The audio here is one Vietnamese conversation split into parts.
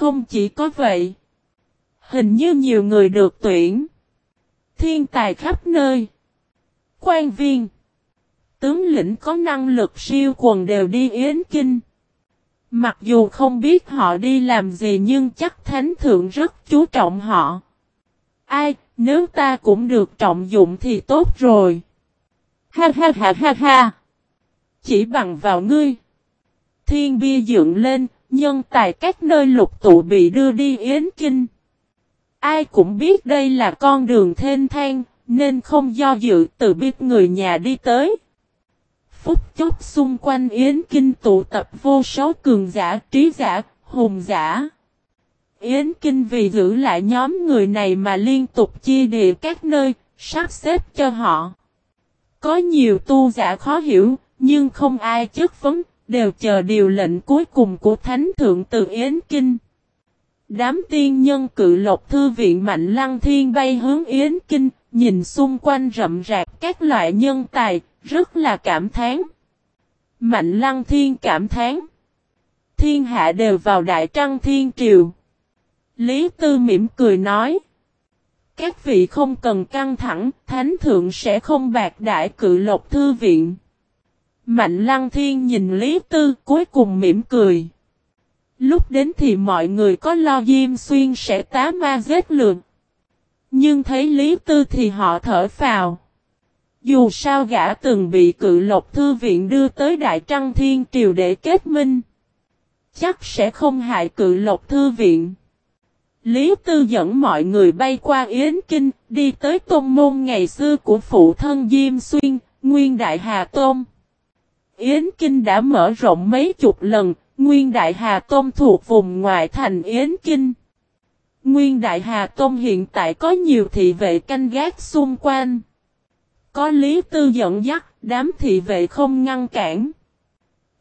Không chỉ có vậy. Hình như nhiều người được tuyển. Thiên tài khắp nơi. Quan viên. Tướng lĩnh có năng lực siêu quần đều đi Yến Kinh. Mặc dù không biết họ đi làm gì nhưng chắc Thánh Thượng rất chú trọng họ. Ai, nếu ta cũng được trọng dụng thì tốt rồi. Ha ha ha ha ha. Chỉ bằng vào ngươi. Thiên bia dựng lên, nhân tài các nơi lục tụ bị đưa đi Yến Kinh. Ai cũng biết đây là con đường thênh thang, nên không do dự từ biết người nhà đi tới. Phúc chốc xung quanh Yến Kinh tụ tập vô số cường giả, trí giả, hùng giả. Yến Kinh vì giữ lại nhóm người này mà liên tục chia địa các nơi, sắp xếp cho họ. Có nhiều tu giả khó hiểu, nhưng không ai chất vấn, đều chờ điều lệnh cuối cùng của Thánh Thượng từ Yến Kinh. Đám tiên nhân cự lộc thư viện mạnh lăng thiên bay hướng Yến Kinh, nhìn xung quanh rậm rạp các loại nhân tài, rất là cảm thán. Mạnh lăng thiên cảm thán. Thiên hạ đều vào đại trăng thiên triều. Lý Tư mỉm cười nói. Các vị không cần căng thẳng, thánh thượng sẽ không bạc đại cự lộc thư viện. Mạnh lăng thiên nhìn Lý Tư cuối cùng mỉm cười. Lúc đến thì mọi người có lo Diêm Xuyên sẽ tá ma giết lượng. Nhưng thấy Lý Tư thì họ thở phào. Dù sao gã từng bị cự lộc thư viện đưa tới Đại Trăng Thiên Triều để kết minh. Chắc sẽ không hại cự lộc thư viện. Lý Tư dẫn mọi người bay qua Yến Kinh, đi tới tôn môn ngày xưa của phụ thân Diêm Xuyên, Nguyên Đại Hà Tôn. Yến Kinh đã mở rộng mấy chục lần, Nguyên Đại Hà Tôn thuộc vùng ngoại thành Yến Kinh. Nguyên Đại Hà Tôn hiện tại có nhiều thị vệ canh gác xung quanh. Có Lý Tư dẫn dắt, đám thị vệ không ngăn cản.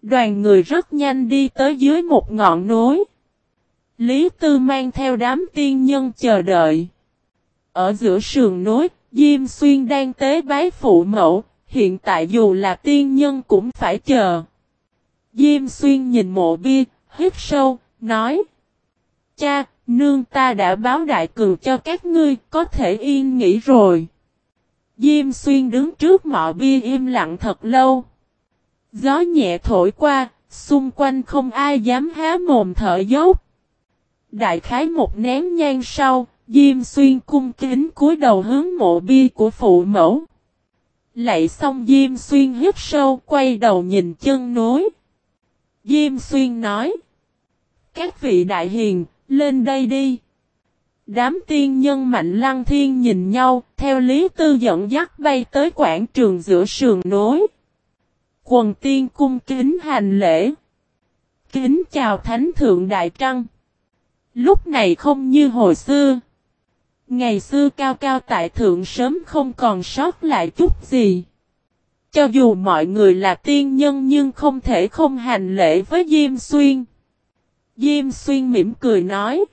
Đoàn người rất nhanh đi tới dưới một ngọn núi. Lý Tư mang theo đám tiên nhân chờ đợi. Ở giữa sườn núi, Diêm Xuyên đang tế bái phụ mẫu, hiện tại dù là tiên nhân cũng phải chờ. Diêm Xuyên nhìn mộ bia, hít sâu, nói. Cha, nương ta đã báo đại cường cho các ngươi, có thể yên nghỉ rồi. Diêm Xuyên đứng trước mộ bia im lặng thật lâu. Gió nhẹ thổi qua, xung quanh không ai dám há mồm thở dốc. Đại khái một nén nhang sau, Diêm Xuyên cung kính cúi đầu hướng mộ bia của phụ mẫu. Lạy xong Diêm Xuyên hít sâu quay đầu nhìn chân núi. Diêm Xuyên nói. Các vị đại hiền, lên đây đi. Đám tiên nhân mạnh lăng thiên nhìn nhau, theo lý tư dẫn dắt bay tới quảng trường giữa sườn núi. Quần tiên cung kính hành lễ. Kính chào Thánh Thượng Đại Trăng. Lúc này không như hồi xưa. Ngày xưa cao cao tại thượng sớm không còn sót lại chút gì. Cho dù mọi người là tiên nhân nhưng không thể không hành lễ với Diêm Xuyên. Diêm Xuyên mỉm cười nói.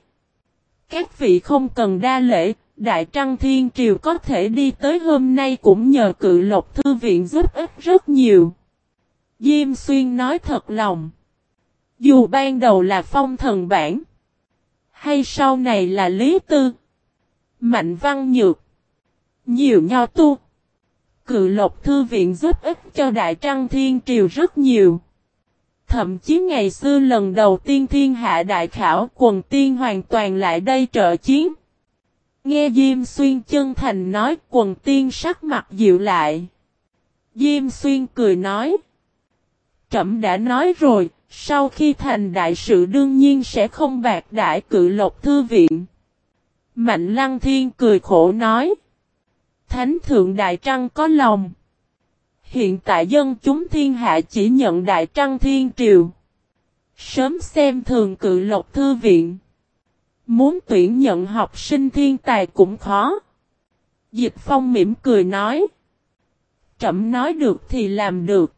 Các vị không cần đa lễ, Đại Trăng Thiên Triều có thể đi tới hôm nay cũng nhờ cự lộc thư viện giúp ích rất nhiều. Diêm Xuyên nói thật lòng. Dù ban đầu là phong thần bản, hay sau này là Lý Tư, Mạnh Văn Nhược, nhiều nho tu, cự lộc thư viện giúp ích cho Đại Trăng Thiên Triều rất nhiều. Thậm chí ngày xưa lần đầu tiên thiên hạ đại khảo quần tiên hoàn toàn lại đây trợ chiến. Nghe Diêm Xuyên chân thành nói quần tiên sắc mặt dịu lại. Diêm Xuyên cười nói. Trẩm đã nói rồi, sau khi thành đại sự đương nhiên sẽ không bạc đại cự lộc thư viện. Mạnh Lăng Thiên cười khổ nói. Thánh thượng Đại Trăng có lòng. Hiện tại dân chúng thiên hạ chỉ nhận Đại Trăng Thiên Triều. Sớm xem thường cự lộc thư viện. Muốn tuyển nhận học sinh thiên tài cũng khó. Dịch Phong mỉm cười nói. Trẩm nói được thì làm được.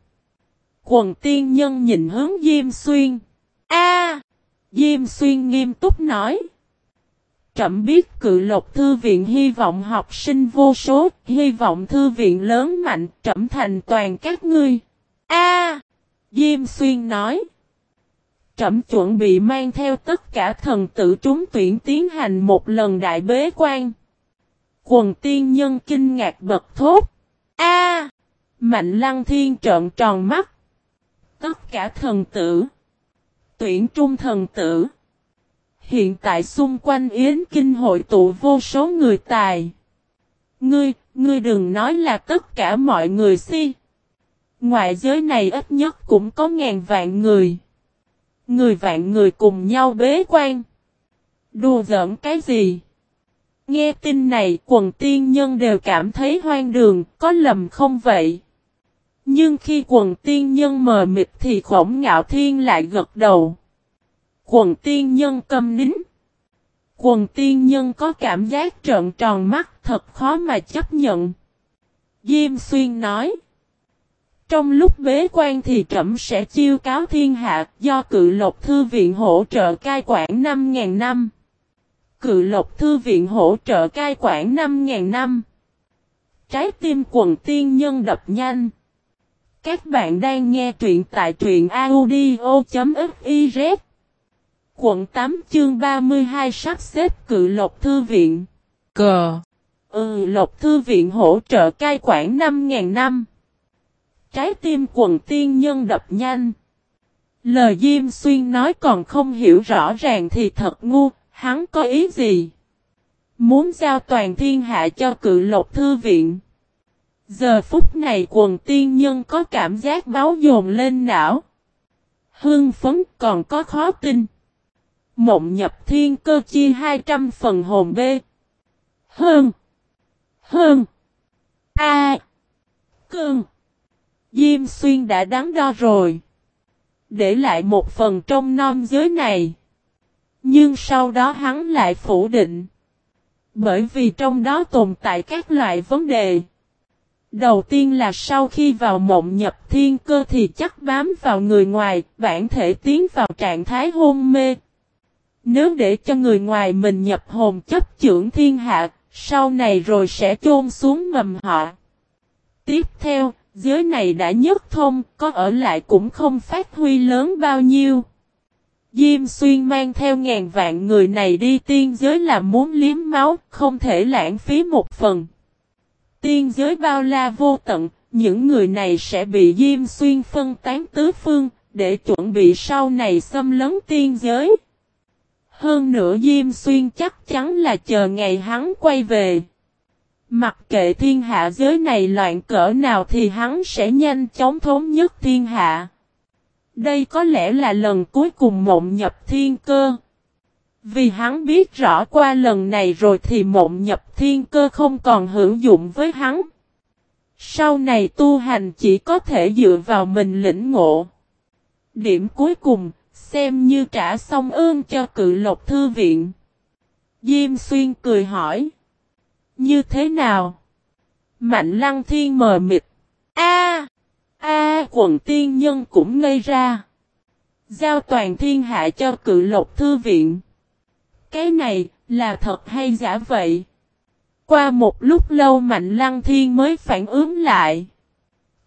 Quần tiên nhân nhìn hướng Diêm Xuyên. A, Diêm Xuyên nghiêm túc nói trẫm biết cự lộc thư viện hy vọng học sinh vô số, hy vọng thư viện lớn mạnh, trẫm thành toàn các ngươi. A, Diêm Xuyên nói. trẫm chuẩn bị mang theo tất cả thần tử trúng tuyển tiến hành một lần đại bế quan. Quần tiên nhân kinh ngạc bật thốt. A! Mạnh lăng thiên trợn tròn mắt. Tất cả thần tử. Tuyển trung thần tử. Hiện tại xung quanh Yến Kinh hội tụ vô số người tài. Ngươi, ngươi đừng nói là tất cả mọi người si. Ngoại giới này ít nhất cũng có ngàn vạn người. Người vạn người cùng nhau bế quan. Đùa giỡn cái gì? Nghe tin này quần tiên nhân đều cảm thấy hoang đường, có lầm không vậy? Nhưng khi quần tiên nhân mờ mịt thì khổng ngạo thiên lại gật đầu. Quần tiên nhân câm nín. Quần tiên nhân có cảm giác trợn tròn mắt, thật khó mà chấp nhận. Diêm xuyên nói. Trong lúc bế quan thì trẫm sẽ chiêu cáo thiên hạ, do cự lộc thư viện hỗ trợ cai quản 5.000 năm. Cự lộc thư viện hỗ trợ cai quản 5.000 năm. Trái tim quần tiên nhân đập nhanh. Các bạn đang nghe truyện tại truyện audio.fif Quận 8 chương 32 sắp xếp cự lộc thư viện. Cờ. Ừ lộc thư viện hỗ trợ cai quản 5.000 năm. Trái tim quần tiên nhân đập nhanh. Lời Diêm Xuyên nói còn không hiểu rõ ràng thì thật ngu, hắn có ý gì? Muốn giao toàn thiên hạ cho cự lộc thư viện. Giờ phút này quần tiên nhân có cảm giác báo dồn lên não. Hương phấn còn có khó tin. Mộng nhập thiên cơ chia 200 phần hồn B. Hơn. Hơn. A. Cương. Diêm xuyên đã đắn đo rồi. Để lại một phần trong non giới này. Nhưng sau đó hắn lại phủ định. Bởi vì trong đó tồn tại các loại vấn đề. Đầu tiên là sau khi vào mộng nhập thiên cơ thì chắc bám vào người ngoài, bản thể tiến vào trạng thái hôn mê. Nếu để cho người ngoài mình nhập hồn chấp trưởng thiên hạ, sau này rồi sẽ chôn xuống mầm họ. Tiếp theo, giới này đã nhất thông, có ở lại cũng không phát huy lớn bao nhiêu. Diêm xuyên mang theo ngàn vạn người này đi tiên giới là muốn liếm máu, không thể lãng phí một phần. Tiên giới bao la vô tận, những người này sẽ bị Diêm Xuyên phân tán tứ phương, để chuẩn bị sau này xâm lấn tiên giới. Hơn nữa Diêm Xuyên chắc chắn là chờ ngày hắn quay về. Mặc kệ thiên hạ giới này loạn cỡ nào thì hắn sẽ nhanh chóng thống nhất thiên hạ. Đây có lẽ là lần cuối cùng mộng nhập thiên cơ. Vì hắn biết rõ qua lần này rồi thì mộng nhập thiên cơ không còn hữu dụng với hắn. Sau này tu hành chỉ có thể dựa vào mình lĩnh ngộ. Điểm cuối cùng, xem như trả xong ơn cho cự lộc thư viện. Diêm xuyên cười hỏi. Như thế nào? Mạnh lăng thiên mờ mịt. A, A quần tiên nhân cũng ngây ra. Giao toàn thiên hạ cho cự lộc thư viện. Cái này, là thật hay giả vậy? Qua một lúc lâu Mạnh Lăng Thiên mới phản ứng lại.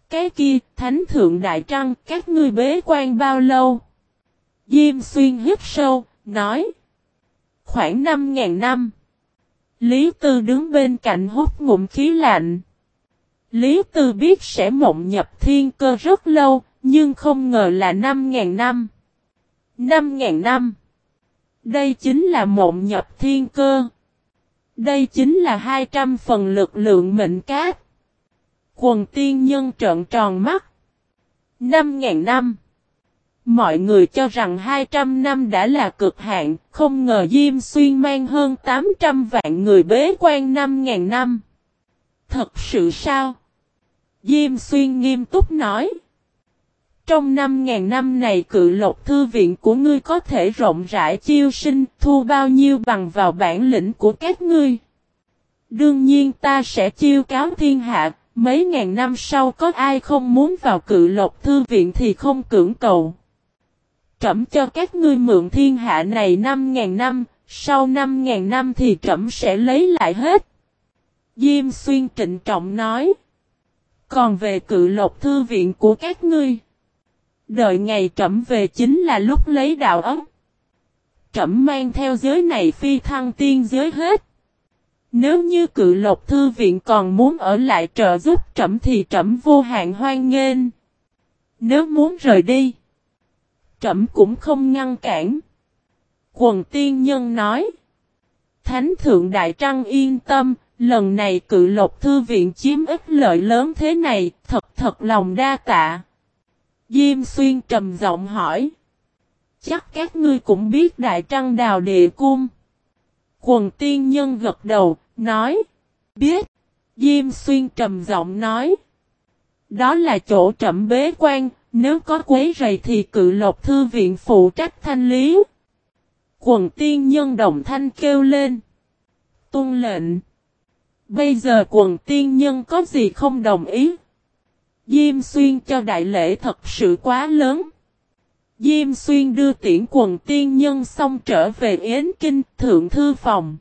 Cái kia, Thánh Thượng Đại Trăng, các ngươi bế quan bao lâu? Diêm Xuyên hít sâu, nói. Khoảng 5.000 năm. Lý Tư đứng bên cạnh hút ngụm khí lạnh. Lý Tư biết sẽ mộng nhập thiên cơ rất lâu, nhưng không ngờ là 5.000 năm. 5.000 năm. Đây chính là mộng nhập thiên cơ. Đây chính là 200 phần lực lượng mệnh cát. Quần tiên nhân trợn tròn mắt. 5.000 năm. Mọi người cho rằng 200 năm đã là cực hạn, không ngờ Diêm Xuyên mang hơn 800 vạn người bế quan 5.000 năm. Thật sự sao? Diêm Xuyên nghiêm túc nói. Trong 5.000 năm này cự lộc thư viện của ngươi có thể rộng rãi chiêu sinh thu bao nhiêu bằng vào bản lĩnh của các ngươi. Đương nhiên ta sẽ chiêu cáo thiên hạ, mấy ngàn năm sau có ai không muốn vào cự lộc thư viện thì không cưỡng cầu trẫm cho các ngươi mượn thiên hạ này 5.000 năm, sau 5.000 năm thì trẫm sẽ lấy lại hết. Diêm xuyên trịnh trọng nói. Còn về cự lộc thư viện của các ngươi. Đợi ngày trẫm về chính là lúc lấy đạo ấm. Trẫm mang theo giới này phi thăng tiên giới hết. Nếu như cự lộc thư viện còn muốn ở lại trợ giúp trẫm thì trẫm vô hạn hoan nghênh. Nếu muốn rời đi, trẫm cũng không ngăn cản. Quần tiên nhân nói. Thánh thượng đại trăng yên tâm, lần này cự lộc thư viện chiếm ít lợi lớn thế này, thật thật lòng đa tạ. Diêm xuyên trầm giọng hỏi. Chắc các ngươi cũng biết đại trăng đào địa cung. Quần tiên nhân gật đầu, nói. Biết. Diêm xuyên trầm giọng nói. Đó là chỗ trầm bế quan, nếu có quấy rầy thì cự lộc thư viện phụ trách thanh lý. Quần tiên nhân đồng thanh kêu lên. Tôn lệnh. Bây giờ quần tiên nhân có gì không đồng ý? Diêm xuyên cho đại lễ thật sự quá lớn. Diêm xuyên đưa tiễn quần tiên nhân xong trở về Yến Kinh, thượng thư phòng.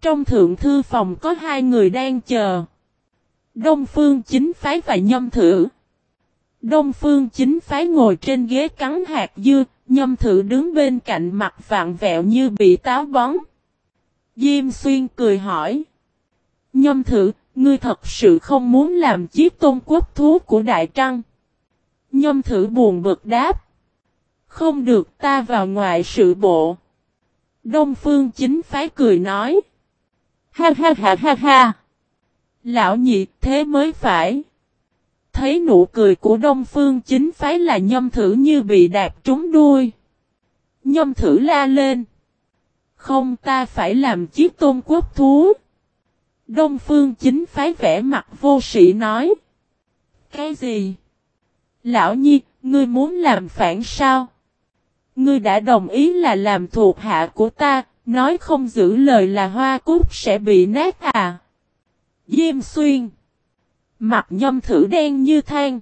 Trong thượng thư phòng có hai người đang chờ. Đông phương chính phái và nhâm thử. Đông phương chính phái ngồi trên ghế cắn hạt dưa, nhâm thử đứng bên cạnh mặt vạn vẹo như bị táo bón. Diêm xuyên cười hỏi. Nhâm thử, ngươi thật sự không muốn làm chiếc tôn quốc thú của Đại Trăng. Nhâm thử buồn bực đáp. Không được ta vào ngoại sự bộ. Đông phương chính phái cười nói. Ha ha ha ha ha. Lão nhị thế mới phải. Thấy nụ cười của đông phương chính phái là nhâm thử như bị đạp trúng đuôi. Nhâm thử la lên. Không ta phải làm chiếc tôn quốc thú. Đông phương chính phái vẽ mặt vô sĩ nói. Cái gì? Lão nhi, ngươi muốn làm phản sao? Ngươi đã đồng ý là làm thuộc hạ của ta, nói không giữ lời là hoa cúc sẽ bị nát à? Diêm xuyên. Mặt nhâm thử đen như than.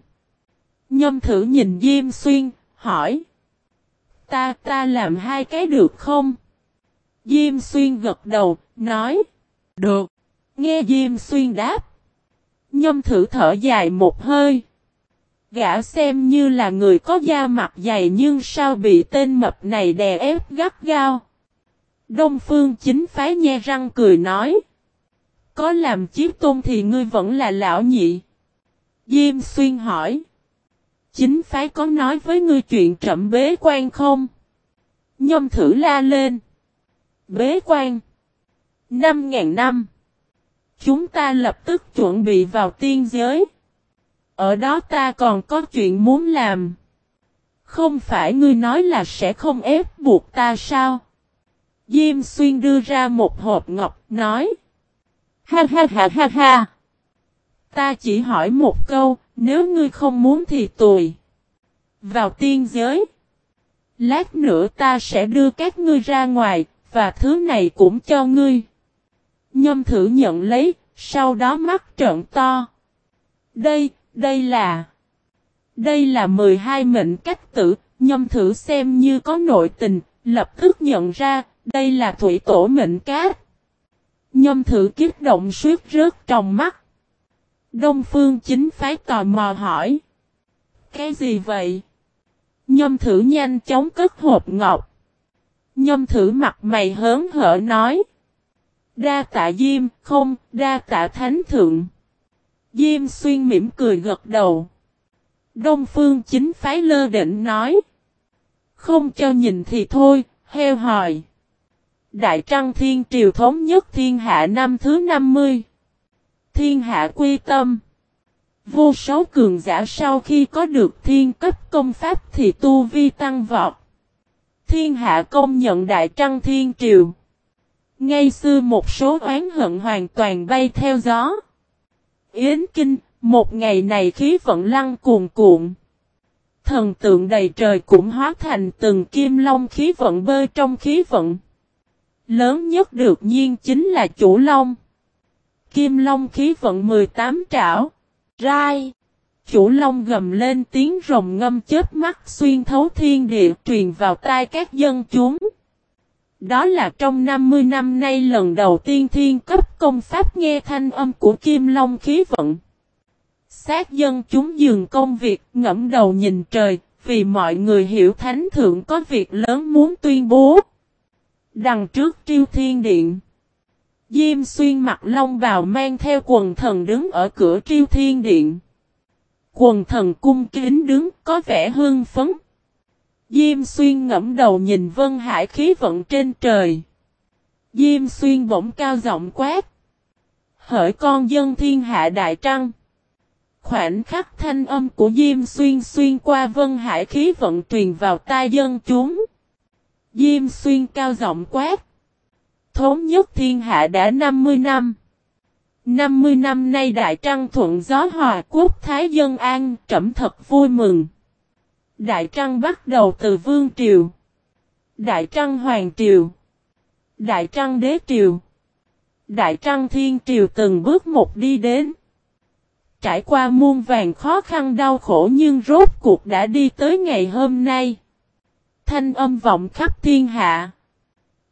Nhâm thử nhìn Diêm xuyên, hỏi. Ta ta làm hai cái được không? Diêm xuyên gật đầu, nói. Được. Nghe Diêm xuyên đáp. Nhâm thử thở dài một hơi. Gã xem như là người có da mặt dày nhưng sao bị tên mập này đè ép gắt gao. Đông phương chính phái nhe răng cười nói. Có làm chiếc tôn thì ngươi vẫn là lão nhị. Diêm xuyên hỏi. Chính phái có nói với ngươi chuyện trậm bế quan không? Nhâm thử la lên. Bế quan. Năm ngàn năm. Chúng ta lập tức chuẩn bị vào tiên giới. Ở đó ta còn có chuyện muốn làm. Không phải ngươi nói là sẽ không ép buộc ta sao? Diêm xuyên đưa ra một hộp ngọc, nói. Ha ha ha ha ha. Ta chỉ hỏi một câu, nếu ngươi không muốn thì tùy. Vào tiên giới. Lát nữa ta sẽ đưa các ngươi ra ngoài, và thứ này cũng cho ngươi. Nhâm thử nhận lấy, sau đó mắt trợn to. Đây, đây là... Đây là 12 mệnh cách tử, nhâm thử xem như có nội tình, lập tức nhận ra, đây là thủy tổ mệnh cát. Nhâm thử kiếp động suýt rớt trong mắt. Đông phương chính phái tò mò hỏi. Cái gì vậy? Nhâm thử nhanh chóng cất hộp ngọc. Nhâm thử mặt mày hớn hở nói. Đa tạ Diêm, không, đa tạ Thánh Thượng. Diêm xuyên mỉm cười gật đầu. Đông phương chính phái lơ định nói. Không cho nhìn thì thôi, heo hỏi. Đại Trăng Thiên Triều Thống nhất Thiên Hạ năm thứ 50. Thiên Hạ quy tâm. Vô số cường giả sau khi có được thiên cấp công pháp thì tu vi tăng vọt. Thiên Hạ công nhận Đại Trăng Thiên Triều. Ngay xưa một số oán hận hoàn toàn bay theo gió. Yến Kinh, một ngày này khí vận lăng cuồn cuộn. Thần tượng đầy trời cũng hóa thành từng kim long khí vận bơi trong khí vận. Lớn nhất được nhiên chính là chủ long. Kim long khí vận 18 trảo. Rai. Chủ long gầm lên tiếng rồng ngâm chết mắt xuyên thấu thiên địa truyền vào tai các dân chúng. Đó là trong 50 năm nay lần đầu tiên thiên cấp công pháp nghe thanh âm của Kim Long khí vận. Sát dân chúng dừng công việc ngẫm đầu nhìn trời, vì mọi người hiểu thánh thượng có việc lớn muốn tuyên bố. Đằng trước triêu thiên điện. Diêm xuyên mặt long bào mang theo quần thần đứng ở cửa triêu thiên điện. Quần thần cung kính đứng, có vẻ hương phấn. Diêm xuyên ngẫm đầu nhìn vân hải khí vận trên trời. Diêm xuyên bỗng cao giọng quát. Hỡi con dân thiên hạ đại trăng. Khoảnh khắc thanh âm của Diêm Xuyên xuyên qua vân hải khí vận truyền vào tai dân chúng. Diêm Xuyên cao giọng quát. Thống nhất thiên hạ đã 50 năm. 50 năm nay Đại Trăng thuận gió hòa quốc Thái Dân An trẩm thật vui mừng. Đại Trăng bắt đầu từ Vương Triều. Đại Trăng Hoàng Triều. Đại Trăng Đế Triều. Đại Trăng Thiên Triều từng bước một đi đến. Trải qua muôn vàng khó khăn đau khổ nhưng rốt cuộc đã đi tới ngày hôm nay. Thanh âm vọng khắp thiên hạ.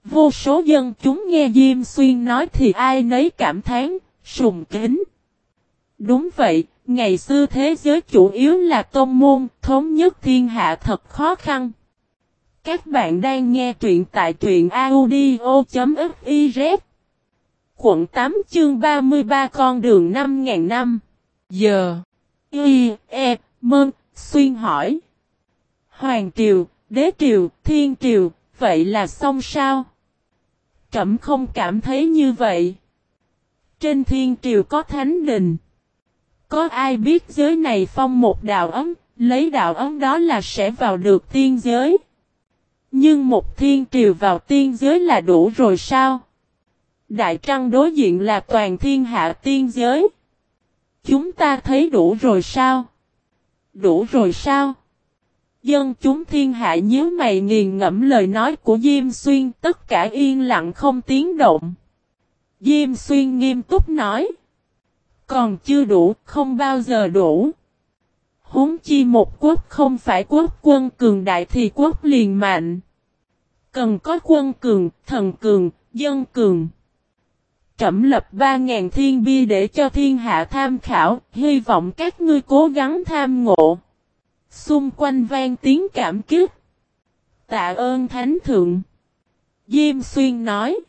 Vô số dân chúng nghe Diêm Xuyên nói thì ai nấy cảm thán, sùng kính. Đúng vậy, ngày xưa thế giới chủ yếu là tôn môn, thống nhất thiên hạ thật khó khăn. Các bạn đang nghe truyện tại truyện audio.fiz Quận 8 chương 33 con đường 5.000 năm Giờ Y, E, Mơn, Xuyên hỏi Hoàng Triều, Đế Triều, Thiên Triều, vậy là xong sao? Trẩm không cảm thấy như vậy. Trên Thiên Triều có Thánh Đình. Có ai biết giới này phong một đạo ấm, lấy đạo ấm đó là sẽ vào được tiên giới. Nhưng một thiên triều vào tiên giới là đủ rồi sao? Đại Trăng đối diện là toàn thiên hạ tiên giới. Chúng ta thấy đủ rồi sao? Đủ rồi sao? Dân chúng thiên hạ nhớ mày nghiền ngẫm lời nói của Diêm Xuyên tất cả yên lặng không tiếng động. Diêm Xuyên nghiêm túc nói. Còn chưa đủ, không bao giờ đủ. Húng chi một quốc không phải quốc quân cường đại thì quốc liền mạnh. Cần có quân cường, thần cường, dân cường. Trẩm lập 3.000 thiên bi để cho thiên hạ tham khảo, hy vọng các ngươi cố gắng tham ngộ. Xung quanh vang tiếng cảm kích. Tạ ơn Thánh Thượng. Diêm Xuyên nói.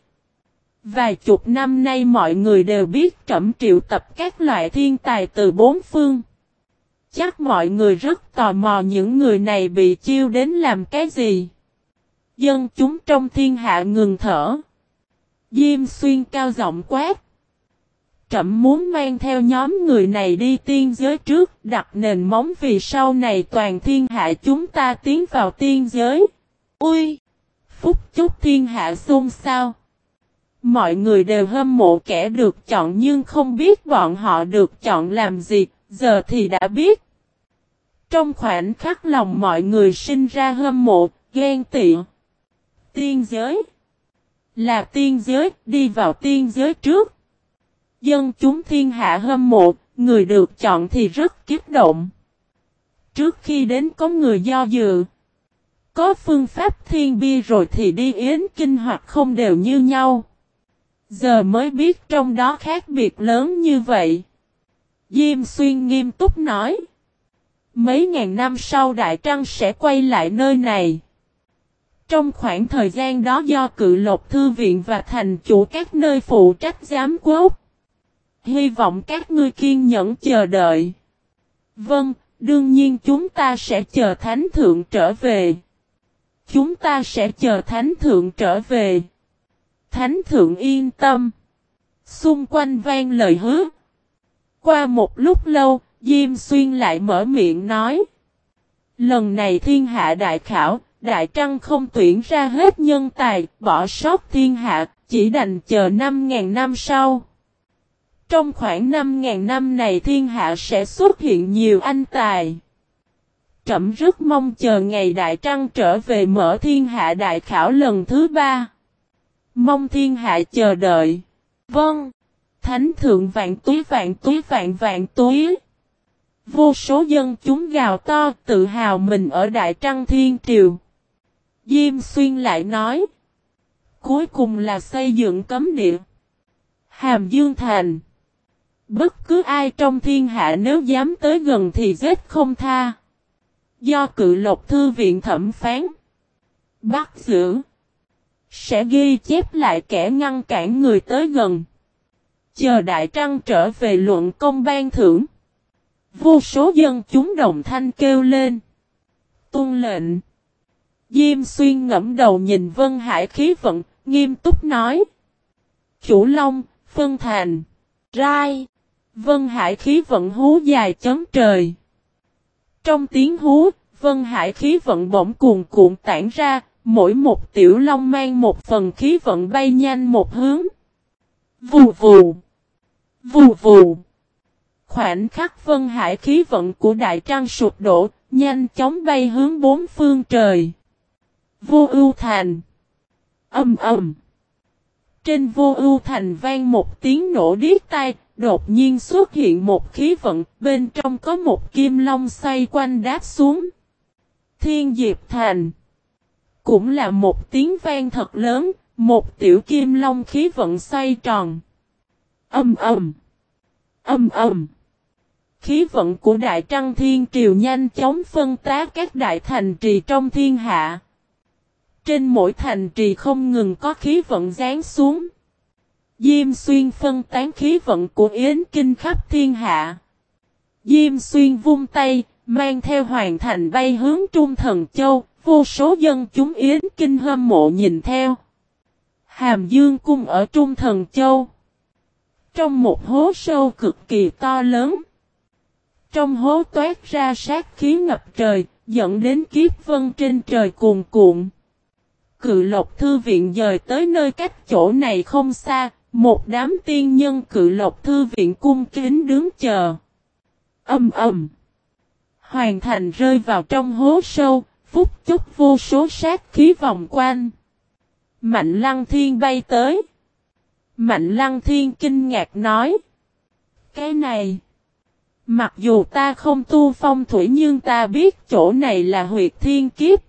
Vài chục năm nay mọi người đều biết trẩm triệu tập các loại thiên tài từ bốn phương. Chắc mọi người rất tò mò những người này bị chiêu đến làm cái gì. Dân chúng trong thiên hạ ngừng thở. Diêm xuyên cao giọng quát. Trẩm muốn mang theo nhóm người này đi tiên giới trước, đặt nền móng vì sau này toàn thiên hạ chúng ta tiến vào tiên giới. Ui! Phúc chúc thiên hạ xôn xao. Mọi người đều hâm mộ kẻ được chọn nhưng không biết bọn họ được chọn làm gì, giờ thì đã biết. Trong khoảnh khắc lòng mọi người sinh ra hâm mộ, ghen tị. Tiên giới Là tiên giới, đi vào tiên giới trước. Dân chúng thiên hạ hâm mộ, người được chọn thì rất kích động. Trước khi đến có người do dự. Có phương pháp thiên bi rồi thì đi yến kinh hoặc không đều như nhau. Giờ mới biết trong đó khác biệt lớn như vậy. Diêm xuyên nghiêm túc nói. Mấy ngàn năm sau Đại Trăng sẽ quay lại nơi này. Trong khoảng thời gian đó do cự lộc thư viện và thành chủ các nơi phụ trách giám quốc. Hy vọng các ngươi kiên nhẫn chờ đợi. Vâng, đương nhiên chúng ta sẽ chờ thánh thượng trở về. Chúng ta sẽ chờ thánh thượng trở về. Thánh thượng yên tâm. Xung quanh vang lời hứa. Qua một lúc lâu, Diêm Xuyên lại mở miệng nói. Lần này thiên hạ đại khảo, đại trăng không tuyển ra hết nhân tài, bỏ sót thiên hạ, chỉ đành chờ 5.000 năm sau. Trong khoảng 5.000 năm này thiên hạ sẽ xuất hiện nhiều anh tài. Trẩm rất mong chờ ngày Đại Trăng trở về mở thiên hạ đại khảo lần thứ ba. Mong thiên hạ chờ đợi. Vâng. Thánh thượng vạn túi vạn túi vạn vạn túi. Vô số dân chúng gào to tự hào mình ở Đại Trăng Thiên Triều. Diêm Xuyên lại nói. Cuối cùng là xây dựng cấm địa. Hàm Dương Thành. Bất cứ ai trong thiên hạ nếu dám tới gần thì giết không tha. Do cự lộc thư viện thẩm phán. Bắt giữ. Sẽ ghi chép lại kẻ ngăn cản người tới gần. Chờ đại trăng trở về luận công ban thưởng. Vô số dân chúng đồng thanh kêu lên. Tôn lệnh. Diêm xuyên ngẫm đầu nhìn Vân Hải khí vận, nghiêm túc nói. Chủ Long, phân thành, rai. Vân Hải khí vận hú dài chấm trời. Trong tiếng hú, Vân Hải khí vận bỗng cuồn cuộn tản ra, mỗi một tiểu long mang một phần khí vận bay nhanh một hướng. Vù vù. Vù vù. Khoảnh khắc Vân Hải khí vận của Đại Trăng sụp đổ, nhanh chóng bay hướng bốn phương trời. Vô ưu thành. Âm ầm. Trên vô ưu thành vang một tiếng nổ điếc tai, đột nhiên xuất hiện một khí vận, bên trong có một kim long xoay quanh đáp xuống. Thiên Diệp Thành. Cũng là một tiếng vang thật lớn, một tiểu kim long khí vận xoay tròn. Âm ầm. Âm ầm. Khí vận của Đại Trăng Thiên Triều nhanh chóng phân tá các đại thành trì trong thiên hạ. Trên mỗi thành trì không ngừng có khí vận rán xuống. Diêm xuyên phân tán khí vận của Yến Kinh khắp thiên hạ. Diêm xuyên vung tay, mang theo hoàng thành bay hướng Trung Thần Châu, vô số dân chúng Yến Kinh hâm mộ nhìn theo. Hàm Dương cung ở Trung Thần Châu. Trong một hố sâu cực kỳ to lớn. Trong hố toát ra sát khí ngập trời, dẫn đến kiếp vân trên trời cuồn cuộn. Cự lộc thư viện dời tới nơi cách chỗ này không xa, một đám tiên nhân cự lộc thư viện cung kính đứng chờ. Âm ầm. Hoàn thành rơi vào trong hố sâu, phút chốc vô số sát khí vòng quanh. Mạnh lăng thiên bay tới. Mạnh lăng thiên kinh ngạc nói. Cái này. Mặc dù ta không tu phong thủy nhưng ta biết chỗ này là huyệt thiên kiếp.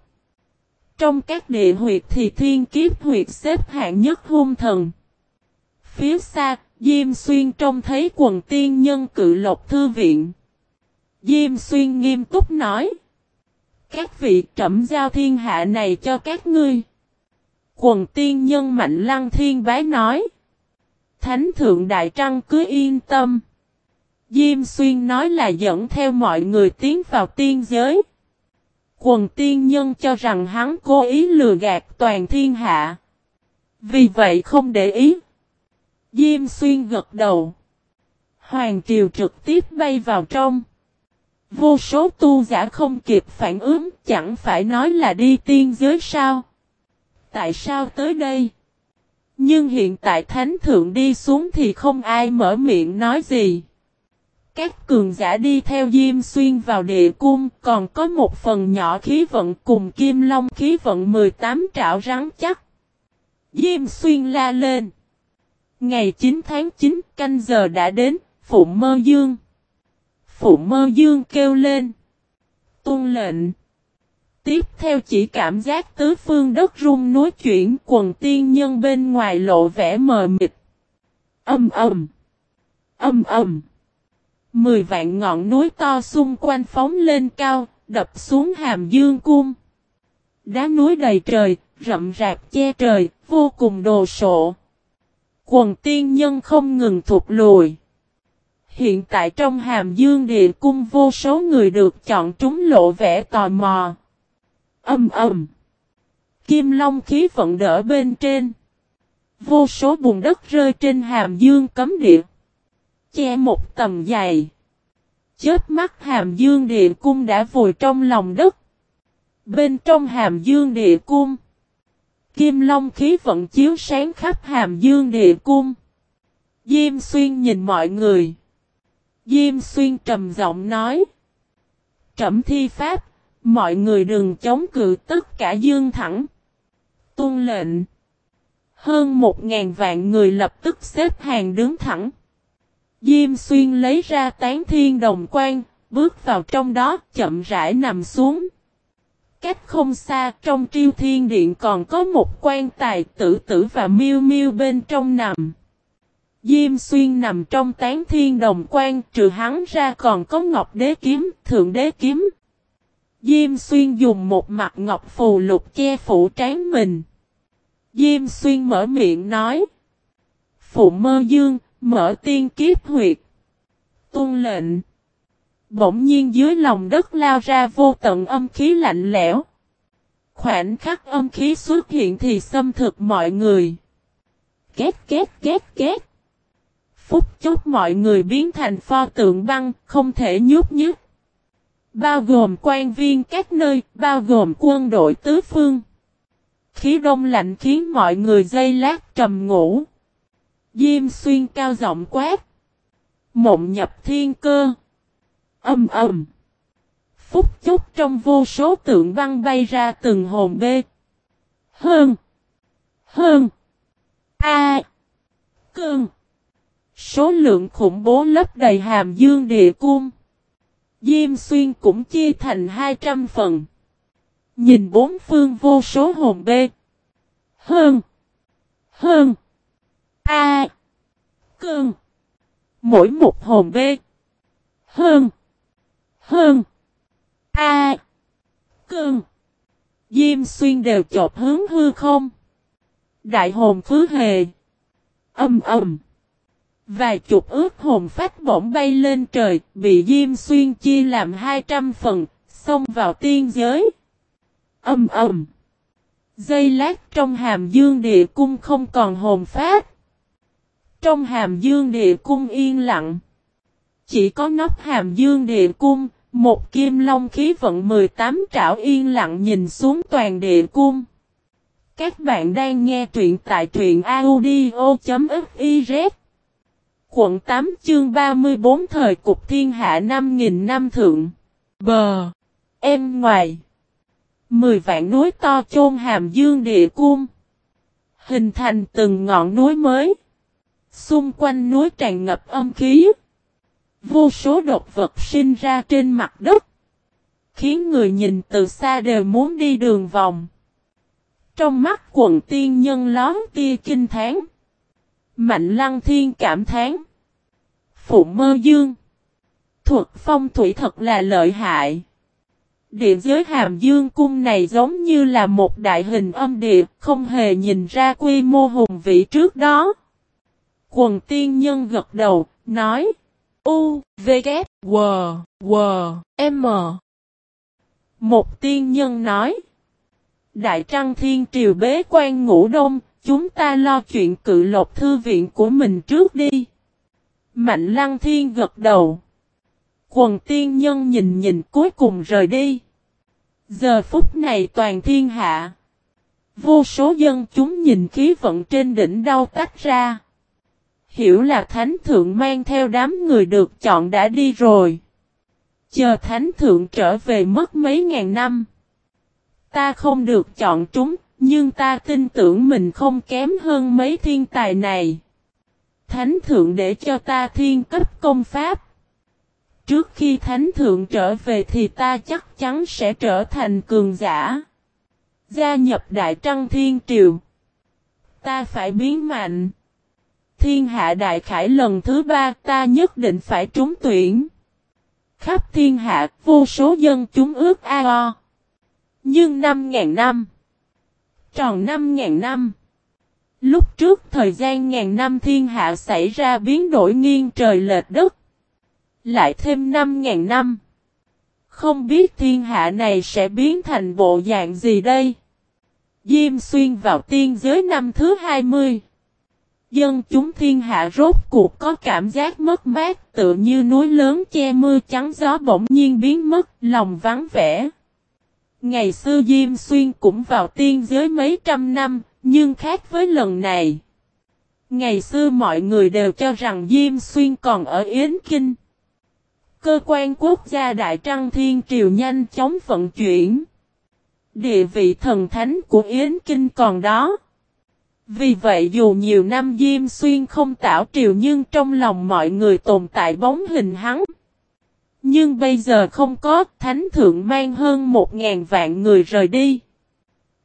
Trong các địa huyệt thì thiên kiếp huyệt xếp hạng nhất hung thần. Phía xa, Diêm Xuyên trông thấy quần tiên nhân cự lộc thư viện. Diêm Xuyên nghiêm túc nói. Các vị trẩm giao thiên hạ này cho các ngươi. Quần tiên nhân mạnh lăng thiên bái nói. Thánh thượng đại trăng cứ yên tâm. Diêm xuyên nói là dẫn theo mọi người tiến vào tiên giới. Quần tiên nhân cho rằng hắn cố ý lừa gạt toàn thiên hạ. Vì vậy không để ý. Diêm xuyên gật đầu. Hoàng triều trực tiếp bay vào trong. Vô số tu giả không kịp phản ứng, chẳng phải nói là đi tiên giới sao. Tại sao tới đây? Nhưng hiện tại thánh thượng đi xuống thì không ai mở miệng nói gì. Các cường giả đi theo Diêm Xuyên vào địa cung, còn có một phần nhỏ khí vận cùng Kim Long khí vận 18 trảo rắn chắc. Diêm Xuyên la lên. Ngày 9 tháng 9 canh giờ đã đến, Phụ Mơ Dương. Phụ Mơ Dương kêu lên. Tôn lệnh. Tiếp theo chỉ cảm giác tứ phương đất rung núi chuyển quần tiên nhân bên ngoài lộ vẻ mờ mịt. Âm ầm. Âm ầm. Mười vạn ngọn núi to xung quanh phóng lên cao, đập xuống hàm dương cung. Đá núi đầy trời, rậm rạp che trời, vô cùng đồ sộ. Quần tiên nhân không ngừng thụt lùi. Hiện tại trong hàm dương địa cung vô số người được chọn trúng lộ vẻ tò mò. Âm ầm. Kim Long khí vận đỡ bên trên. Vô số bùn đất rơi trên hàm dương cấm địa. Che một tầm dày. Chết mắt hàm dương địa cung đã vùi trong lòng đất. Bên trong hàm dương địa cung. Kim Long khí vận chiếu sáng khắp hàm dương địa cung. Diêm xuyên nhìn mọi người. Diêm xuyên trầm giọng nói. Trẩm thi pháp, mọi người đừng chống cự tất cả dương thẳng. Tuân lệnh. Hơn một ngàn vạn người lập tức xếp hàng đứng thẳng. Diêm xuyên lấy ra tán thiên đồng quan, bước vào trong đó chậm rãi nằm xuống. Cách không xa trong triêu thiên điện còn có một quan tài tử tử và miêu miêu bên trong nằm. Diêm xuyên nằm trong tán thiên đồng quan trừ hắn ra còn có ngọc đế kiếm, thượng đế kiếm. Diêm Xuyên dùng một mặt ngọc phù lục che phủ trán mình. Diêm Xuyên mở miệng nói. Phụ mơ dương, mở tiên kiếp huyệt. Tôn lệnh. Bỗng nhiên dưới lòng đất lao ra vô tận âm khí lạnh lẽo. Khoảnh khắc âm khí xuất hiện thì xâm thực mọi người. Két két két két. Phút chốc mọi người biến thành pho tượng băng, không thể nhúc nhích. Bao gồm quan viên các nơi, bao gồm quân đội tứ phương. Khí đông lạnh khiến mọi người dây lát trầm ngủ. Diêm xuyên cao giọng quát. Mộng nhập thiên cơ. Âm ầm. Phút chốc trong vô số tượng văn bay ra từng hồn bê. Hơn. Hơn. A. Cương. Số lượng khủng bố lấp đầy hàm dương địa cung. Diêm xuyên cũng chia thành 200 phần. Nhìn bốn phương vô số hồn bê. Hơn. Hơn. A. Cương. Mỗi một hồn bê. Hơn. Hơn. A. Cương. Diêm xuyên đều chộp hướng hư không. Đại hồn phứ hề. Âm ầm. Vài chục ước hồn phách bỗng bay lên trời, bị Diêm Xuyên chia làm 200 phần, xông vào tiên giới. Âm ầm. Dây lát trong hàm dương địa cung không còn hồn phát. Trong hàm dương địa cung yên lặng. Chỉ có nóc hàm dương địa cung, một kim long khí vận 18 trảo yên lặng nhìn xuống toàn địa cung. Các bạn đang nghe truyện tại truyện audio.fiz Quận 8 chương 34 thời cục thiên hạ 5.000 năm thượng. Bờ. Em ngoài. Mười vạn núi to chôn hàm dương địa cung. Hình thành từng ngọn núi mới. Xung quanh núi tràn ngập âm khí. Vô số độc vật sinh ra trên mặt đất. Khiến người nhìn từ xa đều muốn đi đường vòng. Trong mắt quần tiên nhân lón tia kinh tháng. Mạnh lăng thiên cảm thán. Phụ mơ dương. Thuật phong thủy thật là lợi hại. Địa giới hàm dương cung này giống như là một đại hình âm địa, không hề nhìn ra quy mô hùng vĩ trước đó. Quần tiên nhân gật đầu, nói. U, V, K, W, W, M. Một tiên nhân nói. Đại Trăng Thiên Triều bế quan ngủ đông, chúng ta lo chuyện cự lộc thư viện của mình trước đi. Mạnh Lăng Thiên gật đầu. Quần tiên nhân nhìn nhìn cuối cùng rời đi. Giờ phút này toàn thiên hạ. Vô số dân chúng nhìn khí vận trên đỉnh đau tách ra. Hiểu là thánh thượng mang theo đám người được chọn đã đi rồi. Chờ thánh thượng trở về mất mấy ngàn năm. Ta không được chọn chúng, nhưng ta tin tưởng mình không kém hơn mấy thiên tài này. Thánh thượng để cho ta thiên cấp công pháp. Trước khi thánh thượng trở về thì ta chắc chắn sẽ trở thành cường giả. Gia nhập Đại Trăng Thiên Triều. Ta phải biến mạnh. Thiên hạ đại khải lần thứ ba, ta nhất định phải trúng tuyển. Khắp thiên hạ, vô số dân chúng ước ao. Nhưng năm ngàn năm. Tròn năm ngàn năm. Lúc trước thời gian ngàn năm thiên hạ xảy ra biến đổi nghiêng trời lệch đất. Lại thêm năm ngàn năm. Không biết thiên hạ này sẽ biến thành bộ dạng gì đây? Diêm xuyên vào tiên giới năm thứ 20. Dân chúng thiên hạ rốt cuộc có cảm giác mất mát tự như núi lớn che mưa trắng gió bỗng nhiên biến mất, lòng vắng vẻ. Ngày xưa Diêm Xuyên cũng vào tiên giới mấy trăm năm, nhưng khác với lần này. Ngày xưa mọi người đều cho rằng Diêm Xuyên còn ở Yến Kinh. Cơ quan quốc gia Đại Trăng Thiên Triều nhanh chóng vận chuyển. Địa vị thần thánh của Yến Kinh còn đó. Vì vậy dù nhiều năm Diêm Xuyên không tạo triều nhưng trong lòng mọi người tồn tại bóng hình hắn. Nhưng bây giờ không có, thánh thượng mang hơn một ngàn vạn người rời đi.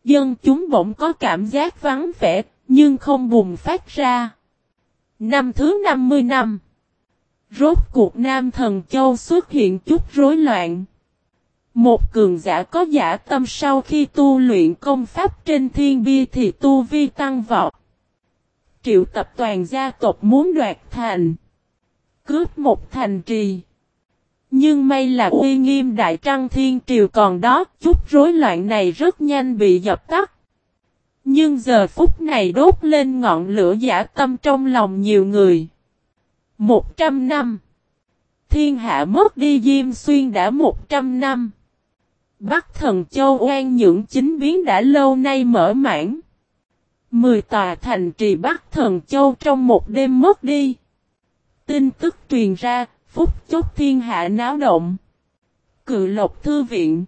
Dân chúng bỗng có cảm giác vắng vẻ, nhưng không bùng phát ra. Năm thứ 50 năm. Rốt cuộc Nam Thần Châu xuất hiện chút rối loạn. Một cường giả có giả tâm sau khi tu luyện công pháp trên thiên bia thì tu vi tăng vọt. Triệu tập toàn gia tộc muốn đoạt thành. Cướp một thành trì. Nhưng may là uy nghiêm đại trăng thiên triều còn đó, chút rối loạn này rất nhanh bị dập tắt. Nhưng giờ phút này đốt lên ngọn lửa giả tâm trong lòng nhiều người. Một trăm năm. Thiên hạ mất đi Diêm Xuyên đã một trăm năm. Bắc thần châu oan những chính biến đã lâu nay mở mãn. Mười tòa thành trì Bắc thần châu trong một đêm mất đi. Tin tức truyền ra, phúc chốc thiên hạ náo động. Cự lộc thư viện.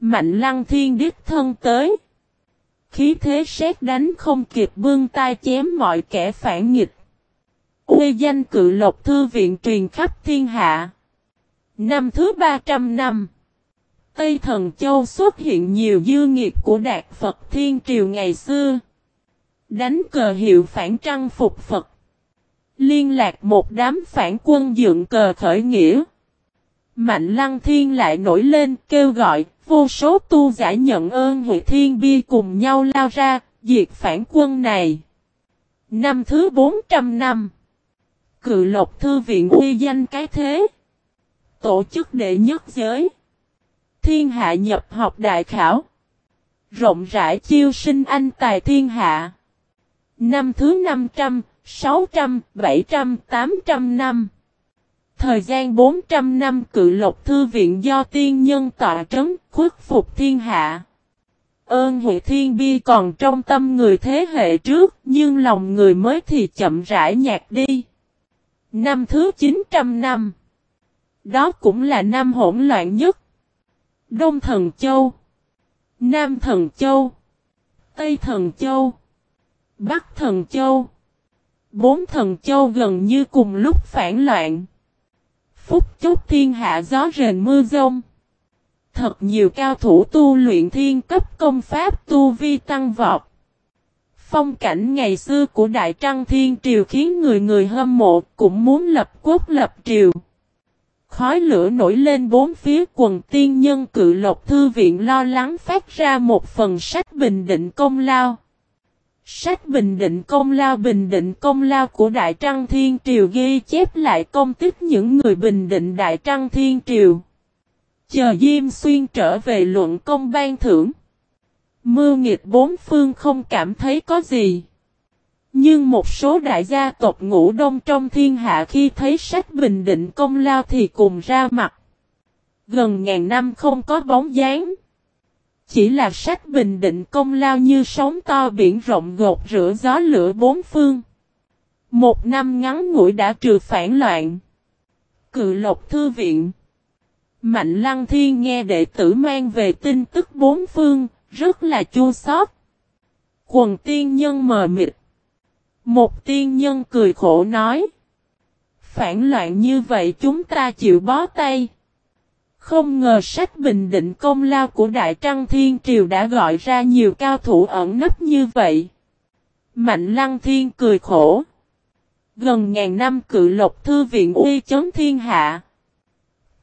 Mạnh lăng thiên đích thân tới. Khí thế xét đánh không kịp bương tay chém mọi kẻ phản nghịch. Uy danh cự lộc thư viện truyền khắp thiên hạ. Năm thứ 300 năm. Tây Thần Châu xuất hiện nhiều dư nghiệp của Đạt Phật Thiên Triều ngày xưa. Đánh cờ hiệu phản trăng phục Phật. Liên lạc một đám phản quân dựng cờ khởi nghĩa. Mạnh Lăng Thiên lại nổi lên kêu gọi, vô số tu giả nhận ơn Huệ Thiên Bi cùng nhau lao ra, diệt phản quân này. Năm thứ 400 năm, cự lộc thư viện uy danh cái thế. Tổ chức đệ nhất giới. Thiên hạ nhập học đại khảo. Rộng rãi chiêu sinh anh tài thiên hạ. Năm thứ 500, 600, 700, 800 năm. Thời gian 400 năm cự lộc thư viện do tiên nhân tọa trấn khuất phục thiên hạ. Ơn hệ Thiên Bi còn trong tâm người thế hệ trước, nhưng lòng người mới thì chậm rãi nhạt đi. Năm thứ 900 năm. Đó cũng là năm hỗn loạn nhất. Đông Thần Châu. Nam Thần Châu. Tây Thần Châu. Bắc Thần Châu. Bốn Thần Châu gần như cùng lúc phản loạn. Phúc chốc thiên hạ gió rền mưa rông. Thật nhiều cao thủ tu luyện thiên cấp công pháp tu vi tăng vọt. Phong cảnh ngày xưa của Đại Trăng Thiên Triều khiến người người hâm mộ cũng muốn lập quốc lập triều. Khói lửa nổi lên bốn phía quần tiên nhân cự lộc thư viện lo lắng phát ra một phần sách bình định công lao. Sách bình định công lao, bình định công lao của Đại Trăng Thiên Triều ghi chép lại công tích những người bình định Đại Trăng Thiên Triều. Chờ Diêm Xuyên trở về luận công ban thưởng. Mưa nghịch bốn phương không cảm thấy có gì. Nhưng một số đại gia tộc ngũ đông trong thiên hạ khi thấy sách bình định công lao thì cùng ra mặt. Gần ngàn năm không có bóng dáng. Chỉ là sách bình định công lao như sóng to biển rộng gột rửa gió lửa bốn phương. Một năm ngắn ngủi đã trừ phản loạn. Cự lộc thư viện. Mạnh lăng thiên nghe đệ tử mang về tin tức bốn phương, rất là chua xót. Quần tiên nhân mờ mịt. Một tiên nhân cười khổ nói. Phản loạn như vậy chúng ta chịu bó tay. Không ngờ sách bình định công lao của Đại Trăng Thiên Triều đã gọi ra nhiều cao thủ ẩn nấp như vậy. Mạnh Lăng Thiên cười khổ. Gần ngàn năm cự lộc thư viện uy chấn thiên hạ.